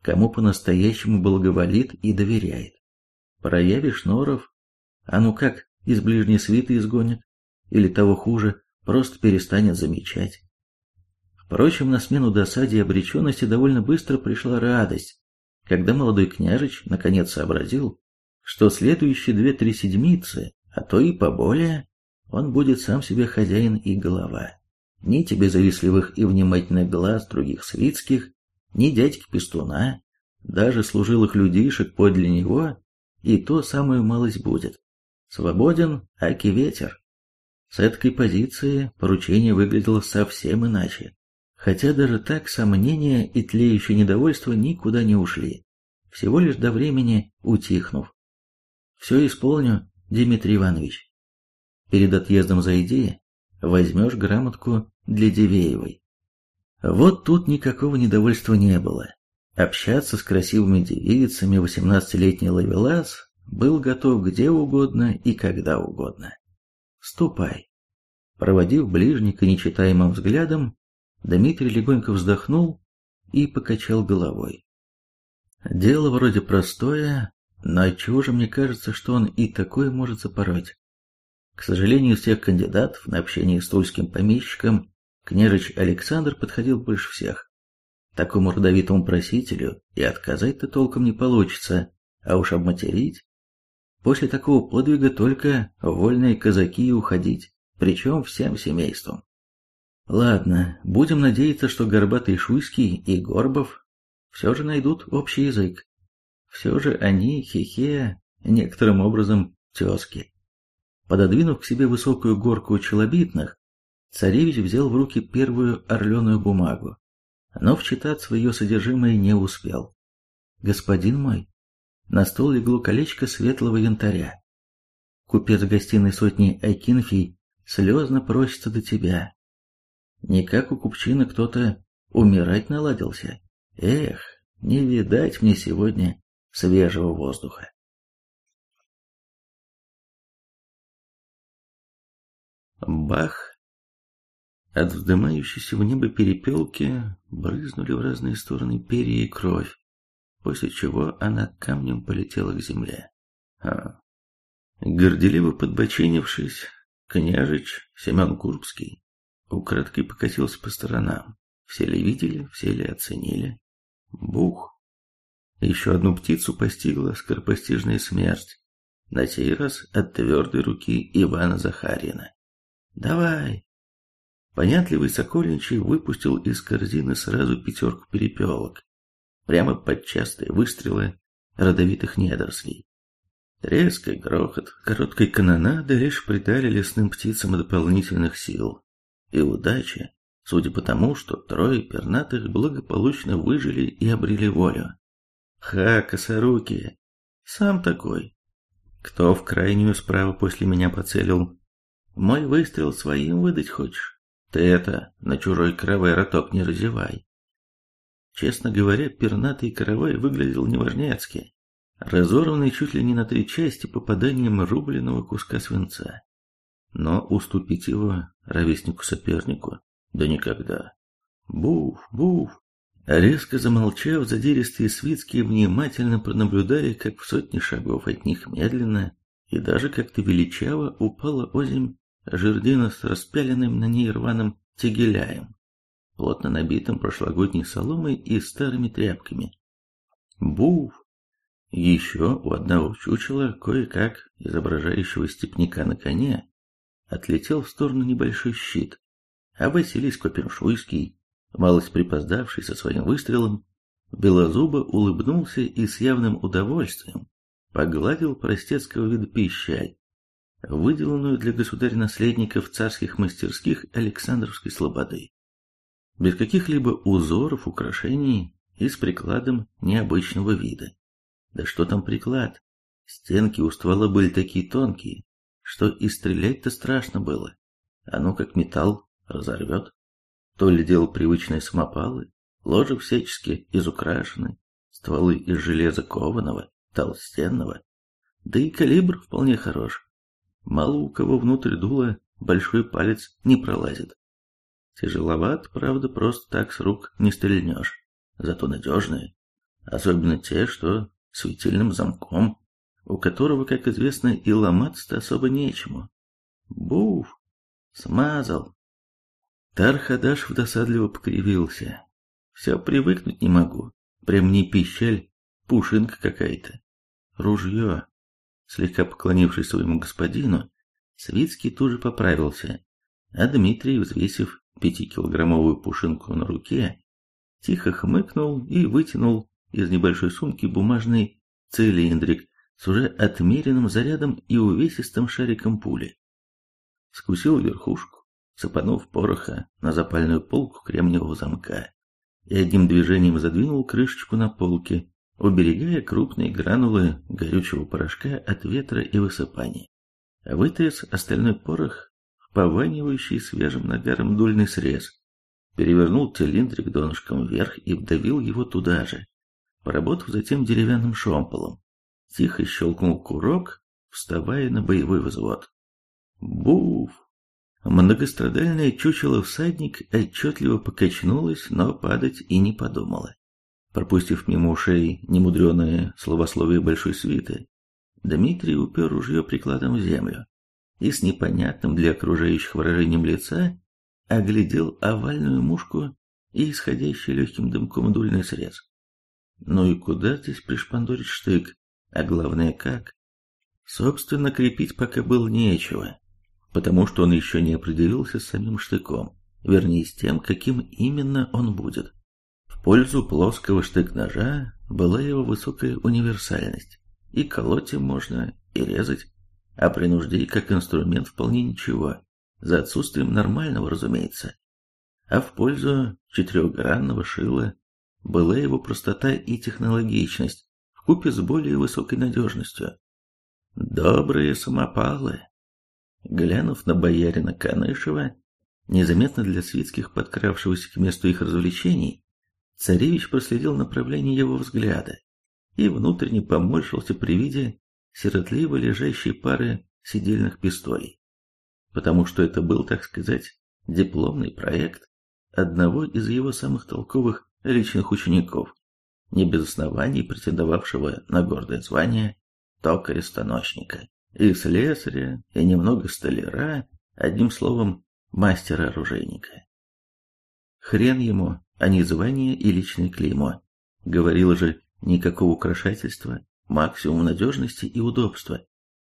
кому по-настоящему благоволит и доверяет. Проявишь норов, а ну как, из ближней свиты изгонят, или того хуже, просто перестанет замечать. Впрочем, на смену досаде и обреченности довольно быстро пришла радость, когда молодой княжич наконец сообразил, что следующие две-три седмицы, а то и поболее, он будет сам себе хозяин и голова. Ни тебе завистливых и внимательных глаз других свитских, ни дядьки Пестуна, даже служилых людишек подле него, и то самую малость будет. Свободен, аки ветер. С этой позиции поручение выглядело совсем иначе. Хотя даже так сомнения и тлеющее недовольство никуда не ушли, всего лишь до времени утихнув. Все исполню, Дмитрий Иванович. Перед отъездом зайди, возьмешь грамотку для Дивеевой. Вот тут никакого недовольства не было. Общаться с красивыми девицами восемнадцатилетний Лавелас был готов где угодно и когда угодно. Ступай. Проводив ближника нечитаемым взглядом, Дмитрий легонько вздохнул и покачал головой. Дело вроде простое, но отчего же мне кажется, что он и такое может запороть? К сожалению, из всех кандидатов на общение с тульским помещиком княжич Александр подходил больше всех. Такому родовитому просителю и отказать-то толком не получится, а уж обматерить. После такого подвига только вольные казаки и уходить, причем всем семейством. Ладно, будем надеяться, что Горбатый Шуйский и Горбов все же найдут общий язык. Все же они, хе-хе, некоторым образом тезки. Пододвинув к себе высокую горку челобитных, царевич взял в руки первую орленую бумагу, но вчитаться в ее содержимое не успел. «Господин мой, на стол легло колечко светлого янтаря. Купец гостиной сотни Акинфий слезно просится до тебя. Не как у купчины кто-то умирать наладился. Эх, не видать мне сегодня свежего воздуха. Бах! От вздымающейся в небо перепелки брызнули в разные стороны перья и кровь, после чего она камнем полетела к земле. А. Горделиво подбоченившись, княжич Семен Курбский украдкой покатился по сторонам. Все ли видели, все ли оценили? Бух! Еще одну птицу постигла скоропостижная смерть, на сей раз от твердой руки Ивана Захарина. «Давай!» Понятливый Сокольничий выпустил из корзины сразу пятерку перепелок, прямо под частые выстрелы родовитых недорослей. Треск и грохот короткой канонады лишь придали лесным птицам дополнительных сил и удачи, судя по тому, что трое пернатых благополучно выжили и обрели волю. Ха, косорукие, сам такой. Кто в крайнюю справа после меня поцелил, мой выстрел своим выдать хочешь? Ты это, на чужой каравай роток не разевай. Честно говоря, пернатый каравай выглядел неважнецки, разорванный чуть ли не на три части попаданием рубленного куска свинца. Но уступить его ровеснику-сопернику? Да никогда. Буф, буф. Резко замолчав, задиристые свитские внимательно пронаблюдали, как в сотни шагов от них медленно и даже как-то величаво упала озимь жердина с распяленным на ней рваным тегеляем, плотно набитым прошлогодней соломой и старыми тряпками. Буф! Еще у одного чучела, кое-как изображающего степняка на коне, отлетел в сторону небольшой щит, а Василий Скопеншуйский, малость припоздавший со своим выстрелом, белозубо улыбнулся и с явным удовольствием погладил простецкого вида пищаль, выделанную для государя-наследников царских мастерских Александровской слободы. Без каких-либо узоров, украшений и с прикладом необычного вида. Да что там приклад? Стенки у ствола были такие тонкие, что и стрелять-то страшно было. А ну как металл разорвет. То ли делал привычные самопалы, ложи всячески изукрашены, стволы из железа кованого, толстенного, да и калибр вполне хорош. Мало у кого внутрь дула большой палец не пролазит. Тяжеловат, правда, просто так с рук не стрельнешь, зато надежные, особенно те, что светильным замком, у которого, как известно, и ломаться-то особо нечему. Буф! Смазал. Тархадаш досадливо покривился. Все привыкнуть не могу. Прям не пищаль, пушинка какая-то. Ружье. Слегка поклонившись своему господину, Свицкий тут же поправился, а Дмитрий, взвесив пятикилограммовую пушинку на руке, тихо хмыкнул и вытянул из небольшой сумки бумажный цилиндрик с уже отмеренным зарядом и увесистым шариком пули. Скусил верхушку, цепанув пороха на запальную полку кремниевого замка и одним движением задвинул крышечку на полке, уберегая крупные гранулы горючего порошка от ветра и высыпания. Вытряс остальной порох в пованивающий свежим нагаром дульный срез, перевернул цилиндрик донышком вверх и вдавил его туда же, поработав затем деревянным шомполом. Тихо щелкнул курок, вставая на боевой взвод. Буф! Многострадальное чучело всадник отчетливо покачнулось, но падать и не подумала. Пропустив мимо ушей немудреное словословие большой свиты, Дмитрий упер ружье прикладом в землю и с непонятным для окружающих выражением лица оглядел овальную мушку и исходящий легким дымком дульный срез. Ну и куда здесь пришпандорить штык, а главное как? Собственно, крепить пока было нечего, потому что он еще не определился с самим штыком, вернее с тем, каким именно он будет. В пользу плоского штык-ножа была его высокая универсальность. И колоть им можно, и резать, а при нужде как инструмент вполне ничего, за отсутствием нормального, разумеется. А в пользу четырехгранного шила была его простота и технологичность, вкупе с более высокой надежностью. Добрые самопалы. Глянув на боярина Канышева, незаметно для свитских подкравшегося к месту их развлечений, царевич проследил направление его взгляда и внутренне поморщился при виде сиротливо лежащей пары сидельных пистолей, потому что это был, так сказать, дипломный проект одного из его самых толковых личных учеников, не без оснований претендовавшего на гордое звание токаря-станочника, и слесаря, и немного столяра, одним словом, мастера-оружейника. Хрен ему, а не звание и личное клеймо. Говорил же, никакого украшательства, максимум надежности и удобства.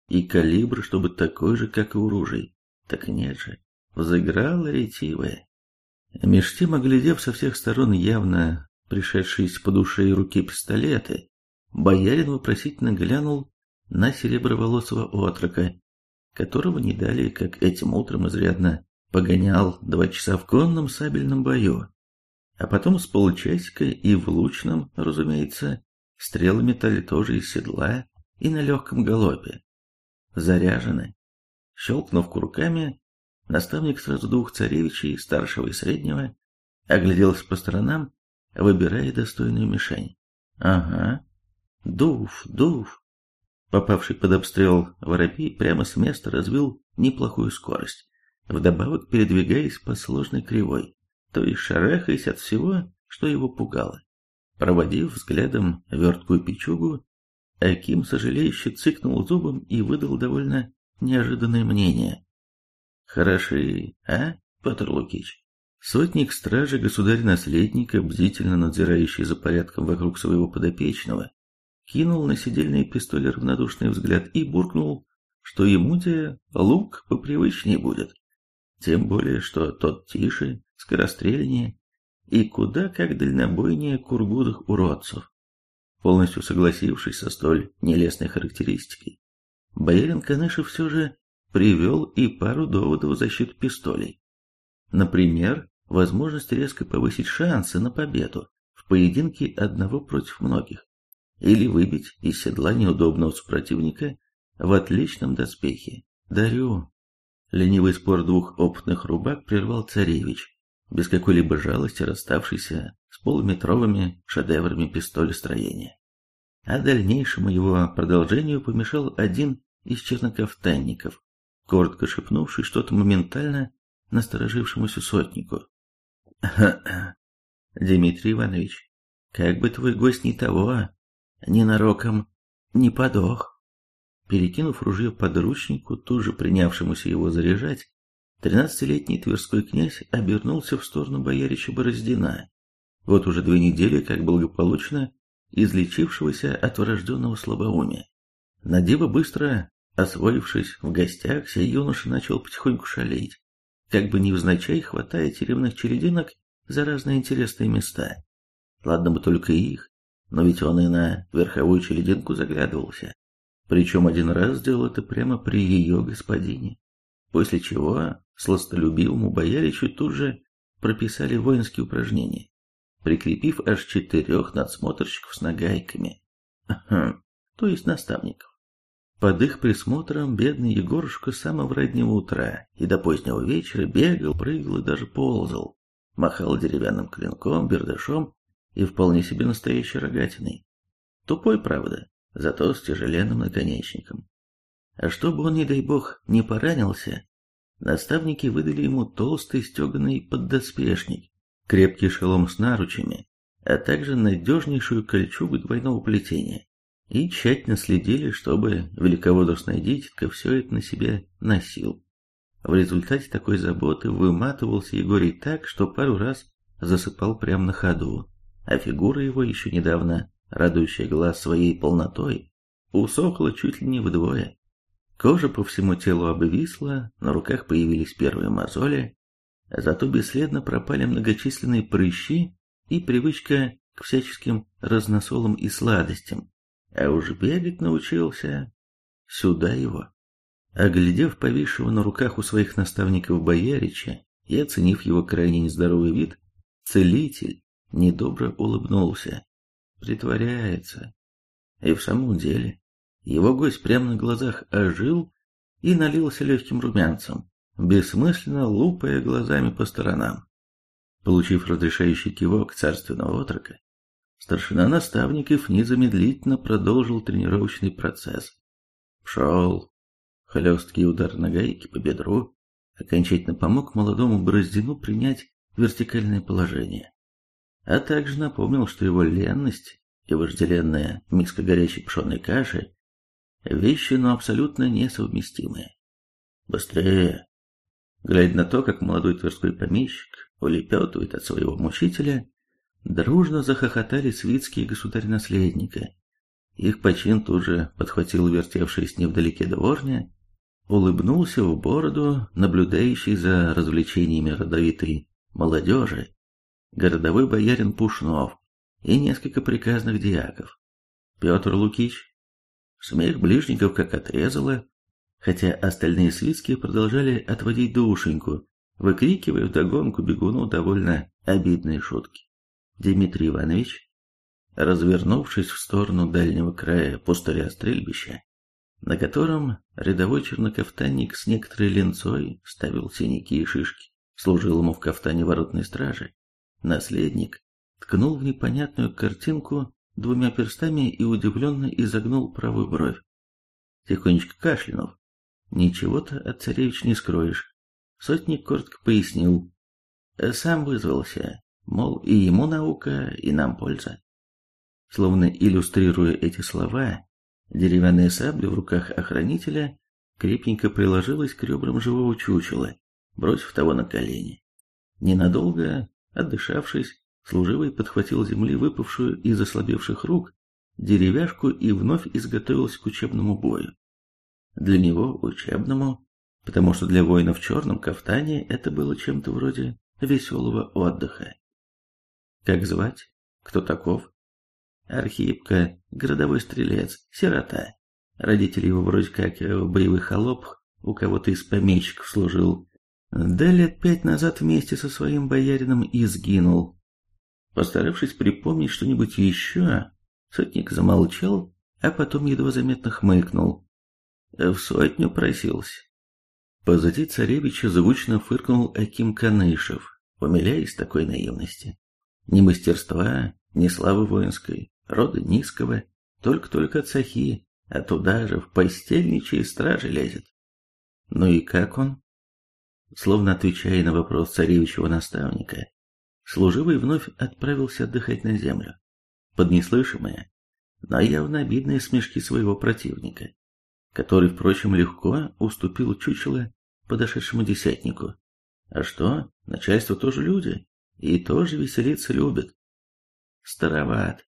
И калибр, чтобы такой же, как и у ружей. Так нет же, взыграла ретивая. Меж тем, оглядев со всех сторон явно пришедшиеся по душе и руке пистолеты, боярин вопросительно глянул на сереброволосого отрока, которого не далее, как этим утром изрядно погонял два часа в конном сабельном бою, а потом с полчасика и в лучном, разумеется, стрелы метали тоже из седла и на легком галопе. Заряжены. Щелкнув курками, наставник сразу двух царевичей, старшего и среднего, огляделся по сторонам, выбирая достойную мишень. Ага. Дуф, дуф. Попавший под обстрел воробей прямо с места развил неплохую скорость, вдобавок передвигаясь по сложной кривой, то есть шарахаясь от всего, что его пугало. Проводив взглядом верткую печугу, Аким сожалеюще цыкнул зубом и выдал довольно неожиданное мнение. «Хороши, а, Петр Лукич?» Сотник стражи государь-наследника, бдительно надзирающий за порядком вокруг своего подопечного, кинул на сидельные пистоли равнодушный взгляд и буркнул, что ему-то лук попривычнее будет. Тем более, что тот тише, скорострельнее и куда как дальнобойнее кургудых уродцев. Полностью согласившись со столь нелестной характеристикой, боярин Канышев все же привел и пару доводов в защиту пистолей. Например, возможность резко повысить шансы на победу в поединке одного против многих, или выбить из седла неудобного супротивника в отличном доспехе. Дарю. Ленивый спор двух опытных рубак прервал царевич, без какой-либо жалости расставшийся с полуметровыми шедеврами пистолестроения. А дальнейшему его продолжению помешал один из чернокафтанников, коротко шепнувший что-то моментально насторожившемуся сотнику. Дмитрий Иванович, как бы твой гость не того, ненароком не подох. Перекинув ружье подручнику, тут же принявшемуся его заряжать, тринадцатилетний тверской князь обернулся в сторону боярича Бороздина. Вот уже две недели, как благополучно излечившегося от врожденного слабоумия. Надиво быстро освоившись в гостях, сей юноша начал потихоньку шалить, как бы невзначай хватая тюремных черединок за разные интересные места. Ладно бы только их, но ведь он и на верховую челединку заглядывался. Причем один раз сделал это прямо при ее господине. После чего сластолюбивому бояричу тут же прописали воинские упражнения, прикрепив аж четырех надсмотрщиков с нагайками, то есть наставников. Под их присмотром бедный Егорушка с самого раннего утра и до позднего вечера бегал, прыгал и даже ползал, махал деревянным клинком, бердышом и вполне себе настоящей рогатиной. Тупой, правда, зато с тяжеленным наконечником. А чтобы он, не дай бог, не поранился, наставники выдали ему толстый стеганый поддоспешник, крепкий шелом с наручами, а также надежнейшую кольчугу двойного плетения. И тщательно следили, чтобы великовозрастная дитятка все это на себе носил. В результате такой заботы выматывался Егорий так, что пару раз засыпал прямо на ходу а фигура его, еще недавно радующая глаз своей полнотой, усохла чуть ли не вдвое. Кожа по всему телу обвисла, на руках появились первые мозоли, зато бесследно пропали многочисленные прыщи и привычка к всяческим разносолам и сладостям, а уж бегать научился. Сюда его. Оглядев повисшего на руках у своих наставников боярича и оценив его крайне нездоровый вид, целитель недобро улыбнулся. Притворяется. И в самом деле, его гость прямо на глазах ожил и налился легким румянцем, бессмысленно лупая глазами по сторонам. Получив разрешающий кивок царственного отрока, старшина наставников незамедлительно продолжил тренировочный процесс. Пшел. Хлесткий удар на гайке по бедру окончательно помог молодому Бороздину принять вертикальное положение а также напомнил, что его ленность и вожделенная миска горячей пшеной каши – вещи, но абсолютно несовместимые. Быстрее! Глядя на то, как молодой тверской помещик улепетывает от своего мучителя, дружно захохотали свитские государь-наследника. Их почин тут же подхватил вертевшийся невдалеке дворня, улыбнулся в бороду, наблюдающий за развлечениями родовитой молодежи, городовой боярин Пушнов и несколько приказных диаков. Петр Лукич. Смех ближников как отрезало, хотя остальные свитские продолжали отводить душеньку, выкрикивая вдогонку бегуну довольно обидные шутки. Дмитрий Иванович, развернувшись в сторону дальнего края пустыря стрельбища, на котором рядовой чернокафтанник с некоторой ленцой ставил синяки и шишки, служил ему в кафтане воротной стражи, Наследник ткнул в непонятную картинку двумя перстами и удивленно изогнул правую бровь. Тихонечко кашлянув. Ничего-то от царевич не скроешь. Сотник коротко пояснил. Сам вызвался, мол, и ему наука, и нам польза. Словно иллюстрируя эти слова, деревянная сабля в руках охранителя крепенько приложилась к ребрам живого чучела, бросив того на колени. Ненадолго Отдышавшись, служивый подхватил земли выпавшую из ослабевших рук деревяшку и вновь изготовился к учебному бою. Для него учебному, потому что для воина в черном кафтане это было чем-то вроде веселого отдыха. Как звать? Кто таков? Архипка, городовой стрелец, сирота. Родители его вроде как в боевых холопах у кого-то из помещиков служил, да лет пять назад вместе со своим боярином и сгинул. Постаравшись припомнить что-нибудь еще, сотник замолчал, а потом едва заметно хмыкнул. В сотню просился. Позади царевича звучно фыркнул Аким Канышев, умиляясь такой наивности. Ни мастерства, ни славы воинской, рода низкого, только-только от сахи, а туда же в постельничьи стражи лезет. Ну и как он? Словно отвечая на вопрос царевичего наставника, служивый вновь отправился отдыхать на землю. Под неслышимое, но явно обидные смешки своего противника, который, впрочем, легко уступил чучело подошедшему десятнику. А что, начальство тоже люди, и тоже веселиться любят. Староват.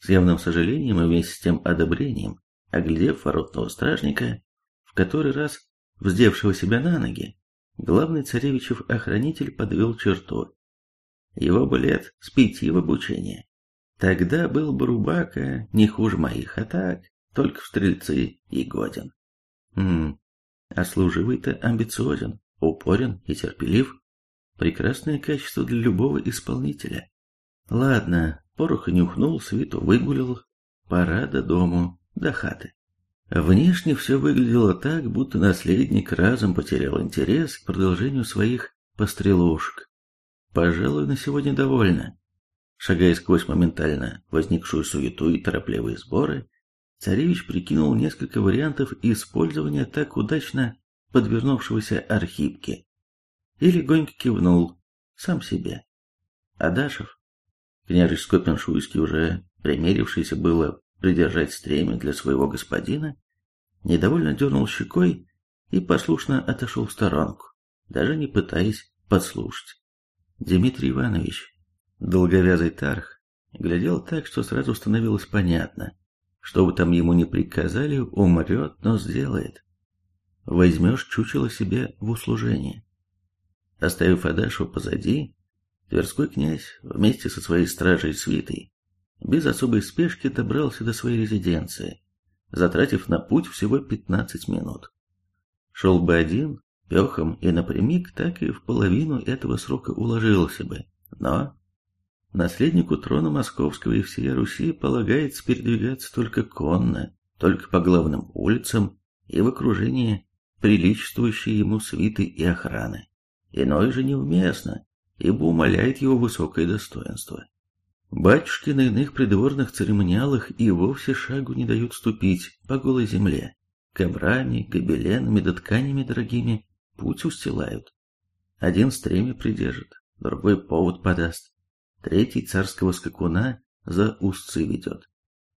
С явным сожалением и вместе с тем одобрением, оглядев воротного стражника, в который раз вздевшего себя на ноги, главный царевичев охранитель подвел черту. Его бы лет с пяти в обучении. Тогда был бы Рубака не хуже моих, а так, только в стрельцы и годен. Хм, а служивый-то амбициозен, упорен и терпелив. Прекрасное качество для любого исполнителя. Ладно, пороха нюхнул, свиту выгулил, пора до дому, до хаты. Внешне все выглядело так, будто наследник разом потерял интерес к продолжению своих пострелушек. Пожалуй, на сегодня довольно. Шагая сквозь моментально возникшую суету и торопливые сборы, царевич прикинул несколько вариантов использования так удачно подвернувшегося архипки и легонько кивнул сам себе. Адашев, княжич Скопин-Шуйский, уже примерившийся было придержать стремя для своего господина, недовольно дернул щекой и послушно отошел в сторонку, даже не пытаясь подслушать. Дмитрий Иванович, Долговязый тарх глядел так, что сразу становилось понятно, что бы там ему ни приказали, умрет, но сделает. Возьмешь чучело себе в услужение. Оставив Адашева позади, Тверской князь вместе со своей стражей свитой без особой спешки добрался до своей резиденции, затратив на путь всего 15 минут. Шел бы один, пехом и напрямик, так и в половину этого срока уложился бы, но Наследнику трона Московского и всей Руси полагается передвигаться только конно, только по главным улицам и в окружении приличествующей ему свиты и охраны. Иное же неуместно, ибо умаляет его высокое достоинство. Батюшки на иных придворных церемониалах и вовсе шагу не дают ступить по голой земле. Коврами, гобеленами да тканями дорогими путь устилают. Один стремя придержит, другой повод подаст, третий царского скакуна за узцы ведет.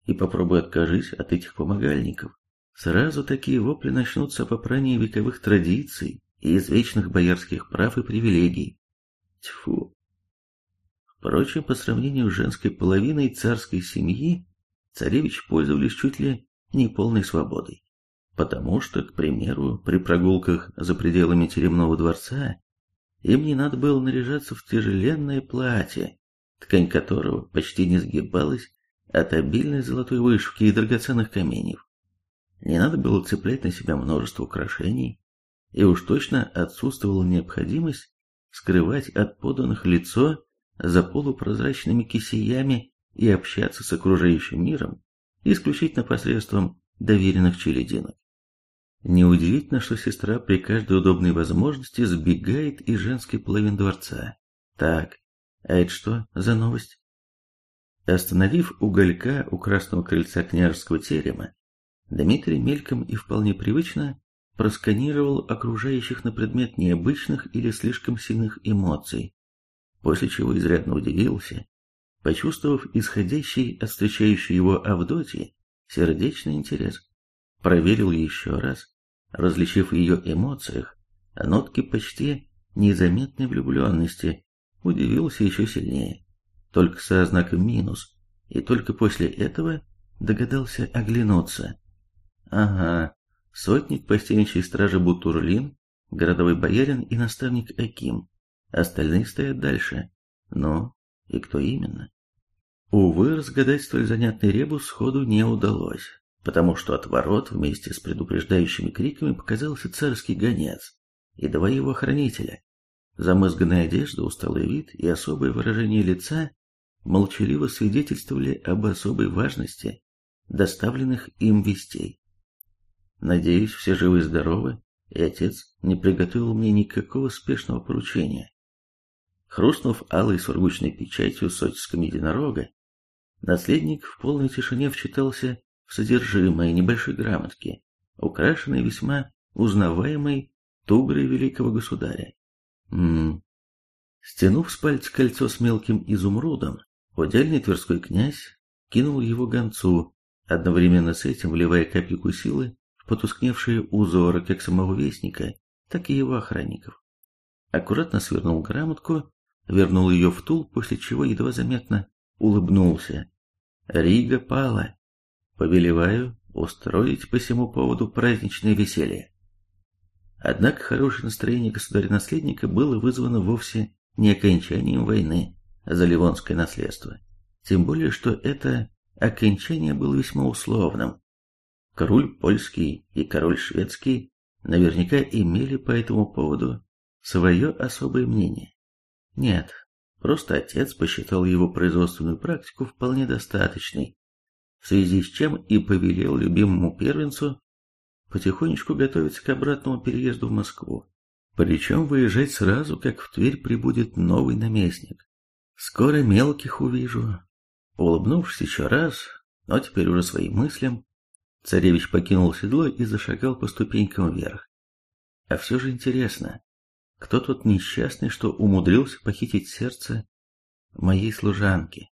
И попробуй откажись от этих помогальников. Сразу такие вопли начнутся по попрание вековых традиций и извечных боярских прав и привилегий. Тьфу. Впрочем, по сравнению с женской половиной царской семьи, царевич пользовались чуть ли не полной свободой. Потому что, к примеру, при прогулках за пределами теремного дворца им не надо было наряжаться в тяжеленное платье, ткань которого почти не сгибалась от обильной золотой вышивки и драгоценных каменьев. Не надо было цеплять на себя множество украшений, и уж точно отсутствовала необходимость скрывать от поданных лицо за полупрозрачными кисеями и общаться с окружающим миром исключительно посредством доверенных челядинок. Неудивительно, что сестра при каждой удобной возможности сбегает из женской половины дворца. Так, а это что за новость? Остановив уголька у красного крыльца княжеского терема, Дмитрий мельком и вполне привычно просканировал окружающих на предмет необычных или слишком сильных эмоций, после чего изрядно удивился, почувствовав исходящий от встречающей его Авдотьи сердечный интерес. Проверил еще раз, различив в ее эмоциях нотки почти незаметной влюбленности удивился еще сильнее, только со знаком минус, и только после этого догадался оглянуться. Ага, сотник постельничьей стражи Бутурлин, городовой боярин и наставник Аким. Остальные стоят дальше. Но и кто именно? Увы, разгадать столь занятный ребус сходу не удалось, потому что от ворот вместе с предупреждающими криками показался царский гонец и два его хранителя. Замызганная одежда, усталый вид и особое выражение лица молчаливо свидетельствовали об особой важности доставленных им вестей. Надеюсь, все живы и здоровы, и отец не приготовил мне никакого спешного поручения. Хрустнув алой сургучной печатью с оттиском единорога, наследник в полной тишине вчитался в содержимое небольшой грамотки, украшенной весьма узнаваемой тугрой великого государя. Ммм. Стянув с пальца кольцо с мелким изумрудом, удельный тверской князь кинул его гонцу, одновременно с этим вливая капельку силы в потускневшие узоры как самого вестника, так и его охранников. Аккуратно свернул грамотку вернул ее в тул, после чего едва заметно улыбнулся. Рига пала. Повелеваю устроить по всему поводу праздничное веселье. Однако хорошее настроение государя-наследника было вызвано вовсе не окончанием войны за Ливонское наследство. Тем более, что это окончание было весьма условным. Король польский и король шведский наверняка имели по этому поводу свое особое мнение. Нет, просто отец посчитал его производственную практику вполне достаточной, в связи с чем и повелел любимому первенцу потихонечку готовиться к обратному переезду в Москву. Причем выезжать сразу, как в Тверь прибудет новый наместник. Скоро мелких увижу. Улыбнувшись еще раз, но теперь уже своим мыслям, царевич покинул седло и зашагал по ступенькам вверх. А все же интересно, кто тот несчастный, что умудрился похитить сердце моей служанки?